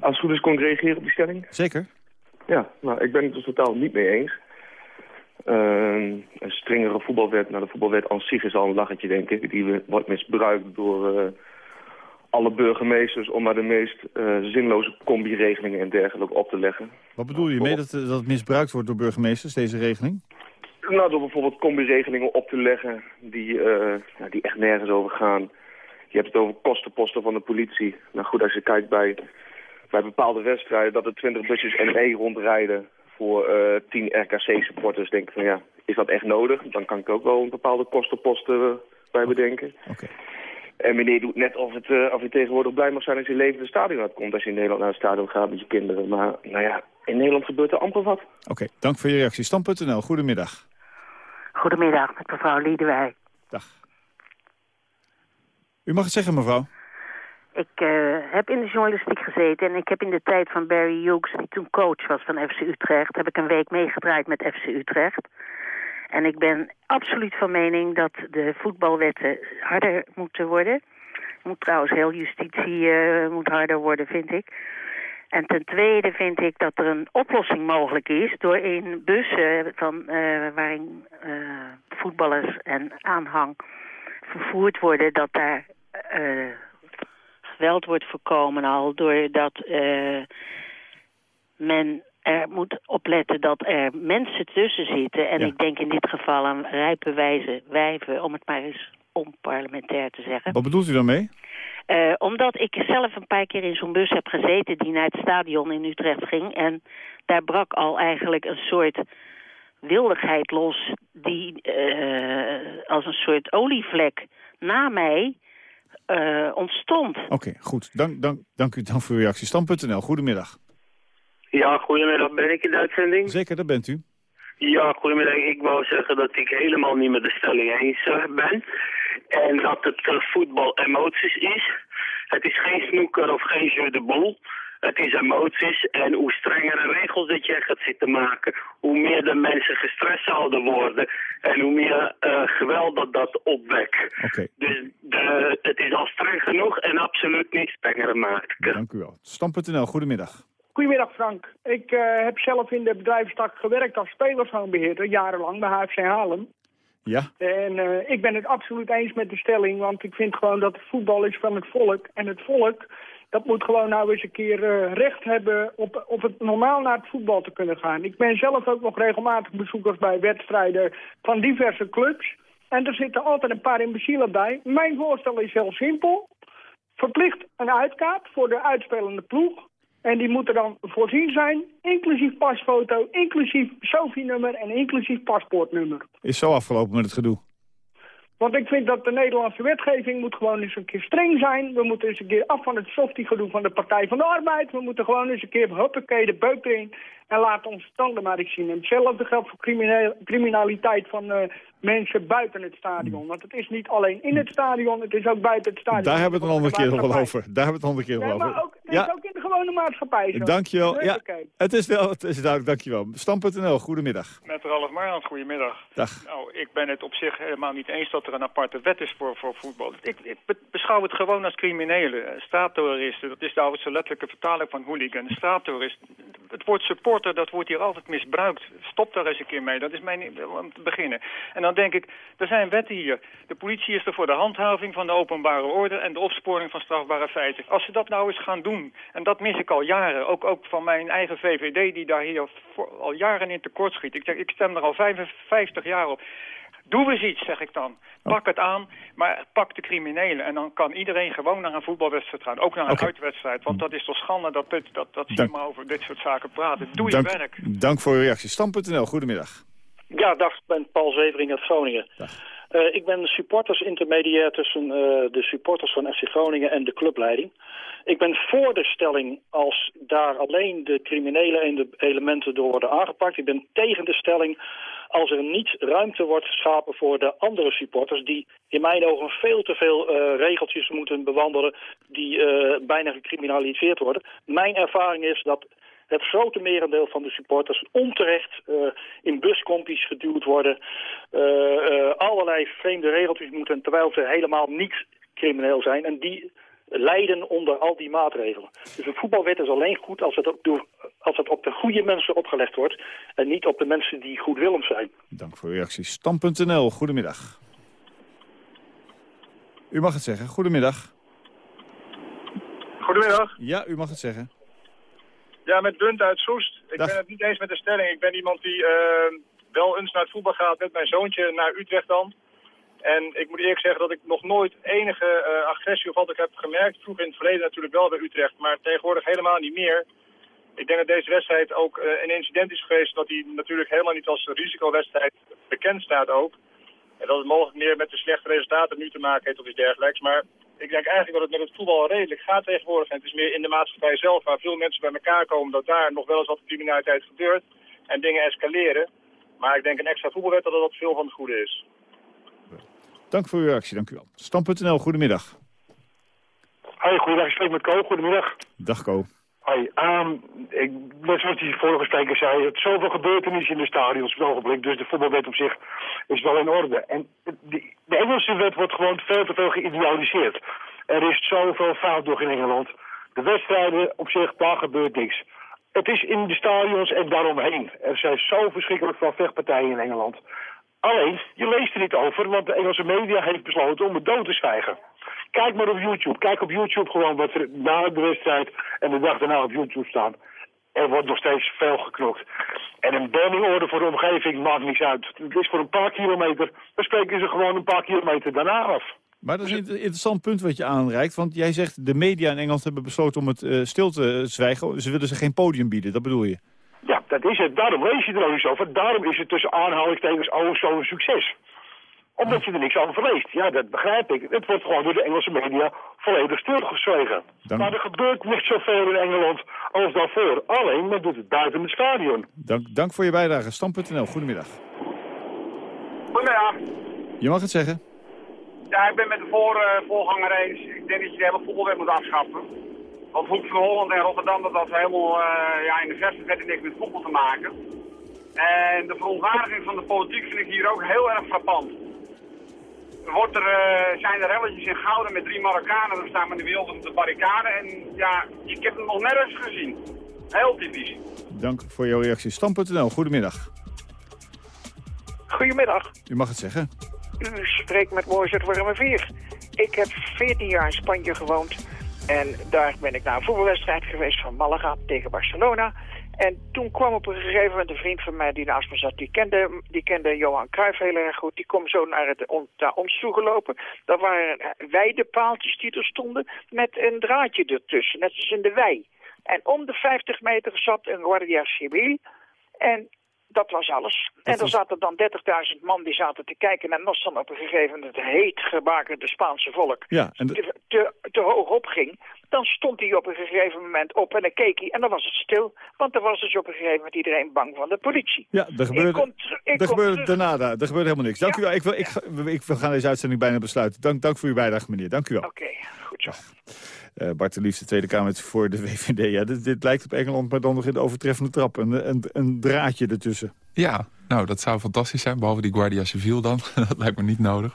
Als het goed is, kon ik reageren op die stelling? Zeker. Ja, nou, ik ben het er totaal niet mee eens. Uh, een strengere voetbalwet, nou de voetbalwet aan zich is al een lachetje, denk ik. Die wordt misbruikt door uh, alle burgemeesters om maar de meest uh, zinloze combi-regelingen en dergelijke op te leggen. Wat bedoel je mee dat, dat het misbruikt wordt door burgemeesters, deze regeling? Nou, door bijvoorbeeld combi-regelingen op te leggen die, ja, die echt nergens over gaan. Je hebt het over kostenposten van de politie. Nou goed, als je kijkt bij bij bepaalde wedstrijden dat er 20 busjes NE rondrijden voor uh, 10 RKC-supporters. Denk ik van ja, is dat echt nodig? Dan kan ik ook wel een bepaalde kostenposten uh, bij bedenken. Okay. En meneer doet net of, het, uh, of je tegenwoordig blij mag zijn als je leven het stadion uitkomt. Als je in Nederland naar het stadion gaat met je kinderen. Maar nou ja, in Nederland gebeurt er amper wat. Oké, okay, dank voor je reactie. Stam.nl, goedemiddag. Goedemiddag, met mevrouw Liedewij. Dag. U mag het zeggen, mevrouw. Ik uh, heb in de journalistiek gezeten en ik heb in de tijd van Barry Hughes, die toen coach was van FC Utrecht, heb ik een week meegedraaid met FC Utrecht. En ik ben absoluut van mening dat de voetbalwetten harder moeten worden. Moet trouwens heel justitie uh, moet harder worden, vind ik. En ten tweede vind ik dat er een oplossing mogelijk is door in bussen van, uh, waarin voetballers en aanhang vervoerd worden, dat daar geweld wordt voorkomen al doordat uh, men er moet opletten dat er mensen tussen zitten. En ja. ik denk in dit geval aan rijpe wijze wijven, om het maar eens onparlementair te zeggen. Wat bedoelt u daarmee? Uh, omdat ik zelf een paar keer in zo'n bus heb gezeten die naar het stadion in Utrecht ging. En daar brak al eigenlijk een soort wildigheid los die uh, als een soort olievlek na mij uh, ontstond. Oké, okay, goed. Dank, dank, dank u dan voor uw reactie. Stam.nl, goedemiddag. Ja, goedemiddag. Ben ik in de uitzending? Zeker, dat bent u. Ja, goedemiddag. Ik wou zeggen dat ik helemaal niet met de stelling eens uh, ben. En dat het uh, voetbal emoties is. Het is geen snoeker of geen jeu de boel. Het is emoties en hoe strengere regels dat je gaat zitten maken, hoe meer de mensen gestrest zouden worden en hoe meer uh, geweld dat dat opwekt. Okay. Dus de, het is al streng genoeg en absoluut niet strenger maken. Dank u wel. Stam.nl, goedemiddag. Goedemiddag Frank. Ik uh, heb zelf in de bedrijfstak gewerkt als spelersvoonbeheerder, jarenlang bij HFC Haarlem. Ja. En uh, ik ben het absoluut eens met de stelling, want ik vind gewoon dat voetbal is van het volk. En het volk dat moet gewoon nou eens een keer uh, recht hebben op, op het normaal naar het voetbal te kunnen gaan. Ik ben zelf ook nog regelmatig bezoekers bij wedstrijden van diverse clubs. En er zitten altijd een paar imbecielen bij. Mijn voorstel is heel simpel. Verplicht een uitkaart voor de uitspelende ploeg. En die moet er dan voorzien zijn, inclusief pasfoto, inclusief SOFI-nummer en inclusief paspoortnummer. Is zo afgelopen met het gedoe? Want ik vind dat de Nederlandse wetgeving moet gewoon eens een keer streng zijn. We moeten eens een keer af van het softie gedoe van de Partij van de Arbeid. We moeten gewoon eens een keer huppakee de beuk erin. En laat ons tanden maar eens zien. En hetzelfde geldt voor criminaliteit van uh, mensen buiten het stadion. Want het is niet alleen in het stadion, het is ook buiten het stadion. Daar hebben we het een andere keer nog wel over. Daar hebben we het een andere keer nog over. Maar ook, het ja. is ook in de gewone maatschappij zo. Dankjewel. Ja, het is wel, het is duidelijk, dankjewel. Stam.nl, goedemiddag. Met Ralf Marland, goedemiddag. Dag. Nou, ik ben het op zich helemaal niet eens dat er een aparte wet is voor, voor voetbal. Ik, ik beschouw het gewoon als criminelen. Straatterroristen, dat is de oude letterlijke vertaling van hooligan. Straatterrorist. Het woord dat wordt hier altijd misbruikt. Stop daar eens een keer mee. Dat is mijn, om te beginnen. En dan denk ik, er zijn wetten hier. De politie is er voor de handhaving van de openbare orde en de opsporing van strafbare feiten. Als ze dat nou eens gaan doen, en dat mis ik al jaren, ook, ook van mijn eigen VVD die daar hier al jaren in tekort schiet. Ik, zeg, ik stem er al 55 jaar op. Doe eens iets, zeg ik dan. Pak het aan, maar pak de criminelen. En dan kan iedereen gewoon naar een voetbalwedstrijd gaan. Ook naar een okay. uitwedstrijd. Want dat is toch schande dat, dat, dat, dat zie je maar over dit soort zaken praten. Doe dank, je werk. Dank voor uw reactie. Stam.nl, goedemiddag. Ja, dag. Ik ben Paul Zevering uit Groningen. Uh, ik ben supportersintermediair tussen uh, de supporters van FC Groningen en de clubleiding. Ik ben voor de stelling als daar alleen de criminele elementen door worden aangepakt. Ik ben tegen de stelling als er niet ruimte wordt geschapen voor de andere supporters... die in mijn ogen veel te veel uh, regeltjes moeten bewandelen... die bijna gecriminaliseerd worden. Mijn ervaring is dat het grote merendeel van de supporters onterecht uh, in buskompies geduwd worden. allerlei vreemde regeltjes moeten, terwijl ze helemaal niet crimineel zijn. En die lijden onder al die maatregelen. Dus een voetbalwet is alleen goed als het, op, als het op de goede mensen opgelegd wordt... en niet op de mensen die goedwillend zijn. Dank voor uw reactie. Stam.nl, goedemiddag. U mag het zeggen. Goedemiddag. Goedemiddag. Ja, u mag het zeggen. Ja, met Bunt uit Soest. Ik ben het niet eens met de stelling. Ik ben iemand die uh, wel eens naar het voetbal gaat met mijn zoontje naar Utrecht dan... En ik moet eerlijk zeggen dat ik nog nooit enige uh, agressie of wat ik heb gemerkt. Vroeger in het verleden natuurlijk wel bij Utrecht, maar tegenwoordig helemaal niet meer. Ik denk dat deze wedstrijd ook uh, een incident is geweest dat hij natuurlijk helemaal niet als risicowedstrijd bekend staat ook. En dat het mogelijk meer met de slechte resultaten nu te maken heeft of iets dergelijks. Maar ik denk eigenlijk dat het met het voetbal redelijk gaat tegenwoordig. En het is meer in de maatschappij zelf waar veel mensen bij elkaar komen dat daar nog wel eens wat criminaliteit gebeurt en dingen escaleren. Maar ik denk een extra voetbalwet dat dat veel van het goede is. Dank voor uw reactie, dank u wel. Stam.nl, goedemiddag. Hoi, goedendag. Ik spreek met Ko. Goedemiddag. Dag Ko. Hoi, um, ik, net zoals die vorige spreker zei, het zoveel gebeurtenissen in de stadions op het ogenblik. Dus de voetbalwet op zich is wel in orde. En de, de Engelse wet wordt gewoon veel te veel geïdealiseerd. Er is zoveel fout door in Engeland. De wedstrijden op zich, daar gebeurt niks. Het is in de stadions en daaromheen. Er zijn zo verschrikkelijk veel vechtpartijen in Engeland. Alleen, je leest er niet over, want de Engelse media heeft besloten om het dood te zwijgen. Kijk maar op YouTube. Kijk op YouTube gewoon wat er na de wedstrijd en de dag daarna op YouTube staat. Er wordt nog steeds veel geknokt. En een banningorde voor de omgeving maakt niks uit. Het is voor een paar kilometer, dan spreken ze gewoon een paar kilometer daarna af. Maar dat is een interessant punt wat je aanreikt. Want jij zegt, de media in Engeland hebben besloten om het uh, stil te zwijgen. Ze willen ze geen podium bieden, dat bedoel je? Ja, dat is het. Daarom lees je er ook niet over. Daarom is het tussen aanhalingstekens oh zo'n succes. Omdat je er niks over leest. Ja, dat begrijp ik. Het wordt gewoon door de Engelse media volledig stilgezwegen. Dank. Maar er gebeurt niet zoveel in Engeland als daarvoor. Alleen, men doet het buiten het stadion. Dank, dank voor je bijdrage. Stam.nl, goedemiddag. Goedemiddag. Je mag het zeggen. Ja, ik ben met de voor, uh, voorganger eens. Ik denk dat je de hele voetbalwet moet afschaffen. Want Hoek van Holland en Rotterdam, dat was helemaal uh, ja, in de verste vette niks met voetbal te maken. En de verontwaardiging van de politiek vind ik hier ook heel erg frappant. Er wordt er, uh, zijn er relletjes in Gouden met drie Marokkanen, dan staan we in de wereld op de barricade. En ja, ik heb het nog nergens gezien. Heel typisch. Dank voor jouw reactie. Stam.nl, goedemiddag. Goedemiddag. U mag het zeggen. U spreekt met Moise Wormerveer. Ik heb 14 jaar in Spanje gewoond. En daar ben ik naar een voetbalwedstrijd geweest van Malaga tegen Barcelona. En toen kwam op een gegeven moment een vriend van mij die naast me zat. Die kende, die kende Johan Cruijff heel erg goed. Die kwam zo naar, het, on, naar ons toegelopen. Dat waren weidepaaltjes die er stonden met een draadje ertussen. Net als in de wei. En om de 50 meter zat een Guardia Civil. En Dat was alles. en er zaten dan 30.000 man die zaten te kijken en als dan op een gegeven moment het heet gebakerde Spaanse volk Ja, en de- te, te, te hoog opging, dan stond hij op een gegeven moment op en dan keek hij en dan was het stil. Want er was dus op een gegeven moment iedereen bang van de politie. Ja, er gebeurde, kom er gebeurde daarna, er gebeurde helemaal niks. Dank u wel. Ik, wil, ik, ik, we gaan deze uitzending bijna besluiten. Dank, dank voor uw bijdrage, meneer. Dank u wel. Oké, goed zo. Eh, Bart de Liefste, Tweede Kamer voor de VVD. Ja, dit, lijkt op Engeland, maar dan nog in de overtreffende trap. Een, een, een draadje ertussen. Ja, nou, dat zou fantastisch zijn. Behalve die Guardia Civil dan. dat lijkt me niet nodig.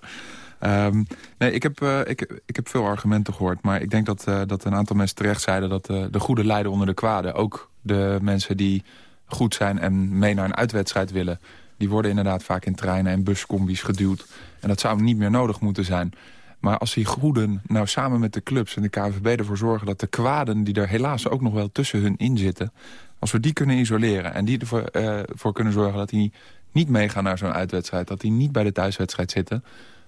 Ehm, nee, ik heb, eh, ik, ik heb veel argumenten gehoord. Maar ik denk dat, eh, dat een aantal mensen terecht zeiden... dat eh, de goede lijden onder de kwade. Ook de mensen die goed zijn en mee naar een uitwedstrijd willen... die worden inderdaad vaak in treinen en buscombi's geduwd. En dat zou niet meer nodig moeten zijn. Maar als die goeden nou samen met de clubs en de KNVB ervoor zorgen... dat de kwaden die er helaas ook nog wel tussen hun in zitten... als we die kunnen isoleren en die ervoor eh, voor kunnen zorgen... dat die niet meegaan naar zo'n uitwedstrijd... dat die niet bij de thuiswedstrijd zitten...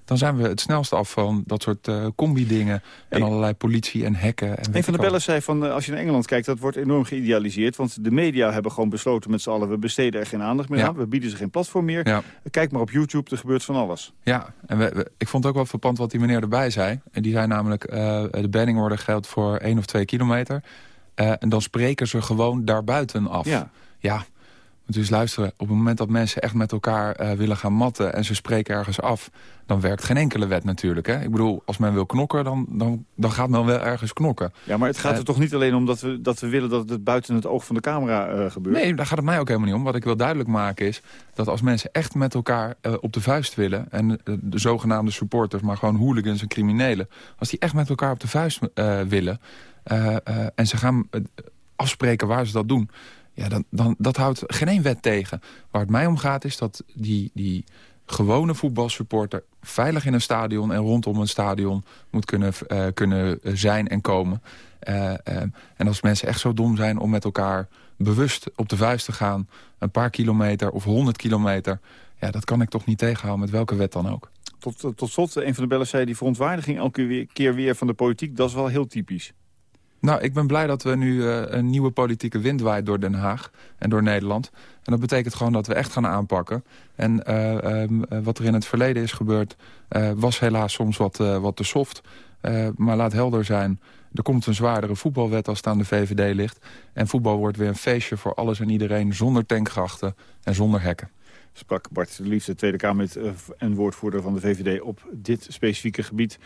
dan zijn we het snelst af van dat soort eh, combi-dingen... en allerlei politie en hekken. En Een van de al. bellers zei van, eh, als je naar Engeland kijkt, dat wordt enorm geïdealiseerd. Want de media hebben gewoon besloten met z'n allen, we besteden er geen aandacht meer Ja. aan. We bieden ze geen platform meer. Ja. Kijk maar op YouTube, er gebeurt van alles. Ja, en we, we- ik vond het ook wel verpand wat die meneer erbij zei. En die zei namelijk, eh, de banningorde geldt voor één of twee kilometer. En dan spreken ze gewoon daarbuiten af. Ja. Ja, eens luisteren. Op het moment dat mensen echt met elkaar eh, willen gaan matten... en ze spreken ergens af, dan werkt geen enkele wet natuurlijk. Hè? Ik bedoel, als men wil knokken, dan, dan, dan gaat men wel ergens knokken. Ja, maar het gaat Eh, er toch niet alleen om dat we, dat we willen dat het buiten het oog van de camera eh, gebeurt? Nee, daar gaat het mij ook helemaal niet om. Wat ik wil duidelijk maken is dat als mensen echt met elkaar op de vuist willen... en de zogenaamde supporters, maar gewoon hooligans en criminelen... als die echt met elkaar op de vuist willen... en ze gaan afspreken waar ze dat doen... Ja, dan, dan, dat houdt geen één wet tegen. Waar het mij om gaat is dat die, die gewone voetbalsupporter... veilig in een stadion en rondom een stadion moet kunnen, eh, kunnen zijn en komen... Eh, eh, en als mensen echt zo dom zijn om met elkaar bewust op de vuist te gaan... een paar kilometer of honderd kilometer... ja, dat kan ik toch niet tegenhouden met welke wet dan ook. Tot, tot slot, een van de bellers zei die verontwaardiging elke keer weer van de politiek. Dat is wel heel typisch. Nou, ik ben blij dat we nu eh, een nieuwe politieke wind waait door Den Haag en door Nederland. En dat betekent gewoon dat we echt gaan aanpakken. En eh, ehm, eh, wat er in het verleden is gebeurd, was helaas soms wat, wat te soft. Maar laat helder zijn, er komt een zwaardere voetbalwet als het aan de VVD ligt. En voetbal wordt weer een feestje voor alles en iedereen zonder tankgrachten en zonder hekken. Sprak Bart de Liefste, Tweede Kamerlid eh, en woordvoerder van de VVD op dit specifieke gebied.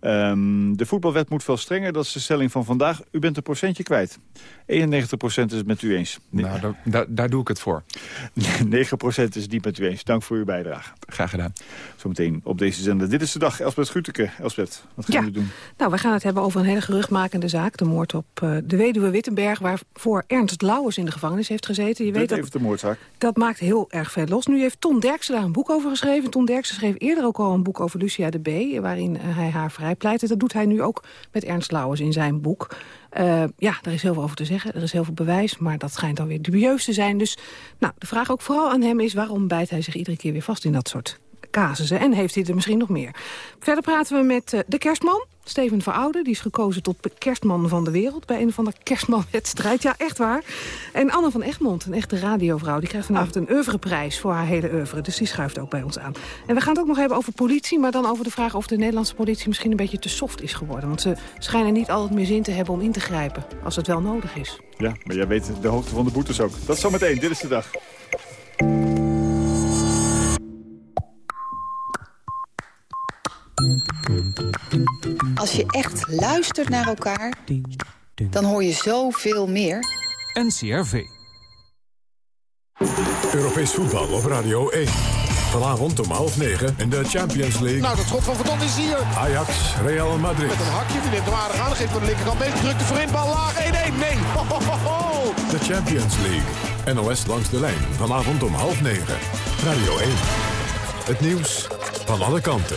Ehm, de voetbalwet moet veel strenger, dat is de stelling van vandaag. U bent een procentje kwijt. 91 procent is het met u eens. Nou, daar, daar, daar doe ik het voor. 9 procent is het niet met u eens. Dank voor uw bijdrage. Graag gedaan. Zometeen op deze zender. Dit is de dag. Elspeth Guteke. Elspeth, wat gaan Ja. we doen? Nou, we gaan het hebben over een hele geruchtmakende zaak. De moord op eh, de weduwe Wittenberg... waarvoor Ernst Lauwers in de gevangenis heeft gezeten. Je weet dat, even de moordzaak. dat maakt heel erg veel los. Nu heeft Ton Derksen daar een boek over geschreven. Ton Derksen schreef eerder ook al een boek over Lucia de B... waarin eh, hij haar vrijpleitte. Dat doet hij nu ook met Ernst Lauwers in zijn boek. Eh, ja, er is heel veel over te zeggen. Er is heel veel bewijs, maar dat schijnt dan weer dubieus te zijn. Dus nou, de vraag ook vooral aan hem is... waarom bijt hij zich iedere keer weer vast in dat soort casussen? En heeft hij er misschien nog meer? Verder praten we met eh, de kerstman, Steven Veroude. Die is gekozen tot kerstman van de wereld... bij een van de kerstmanwedstrijd. Ja, echt waar. En Anne van Egmond, een echte radiovrouw... die krijgt vanavond een oeuvreprijs voor haar hele oeuvre. Dus die schuift ook bij ons aan. En we gaan het ook nog hebben over politie... maar dan over de vraag of de Nederlandse politie misschien een beetje te soft is geworden. Want ze schijnen niet altijd meer zin te hebben om in te grijpen... als het wel nodig is. Ja, maar jij weet de hoogte van de boetes ook. Dat is zometeen. Dit is de dag. Als je echt luistert naar elkaar, dan hoor je zoveel meer. NCRV. Europees voetbal op Radio 1. Vanavond om half negen in de Champions League. Nou, dat schot van Verdon is hier. Ajax, Real Madrid. Met een hakje, die neemt hem aardig aan. Geeft voor de linkerkant mee. Drukt de voorin, bal laag. 1-1. Nee. Ho, ho, ho, ho. De Champions League. NOS langs de lijn. Vanavond om half negen. Radio 1. Het nieuws van alle kanten.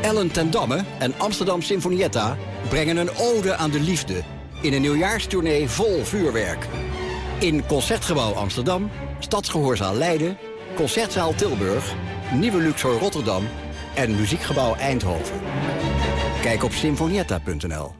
Ellen ten Damme en Amsterdam Sinfonietta brengen een ode aan de liefde... in een nieuwjaarstournee vol vuurwerk. In Concertgebouw Amsterdam, Stadsgehoorzaal Leiden... Concertzaal Tilburg, Nieuwe Luxor Rotterdam en Muziekgebouw Eindhoven. Kijk op sinfonietta.nl.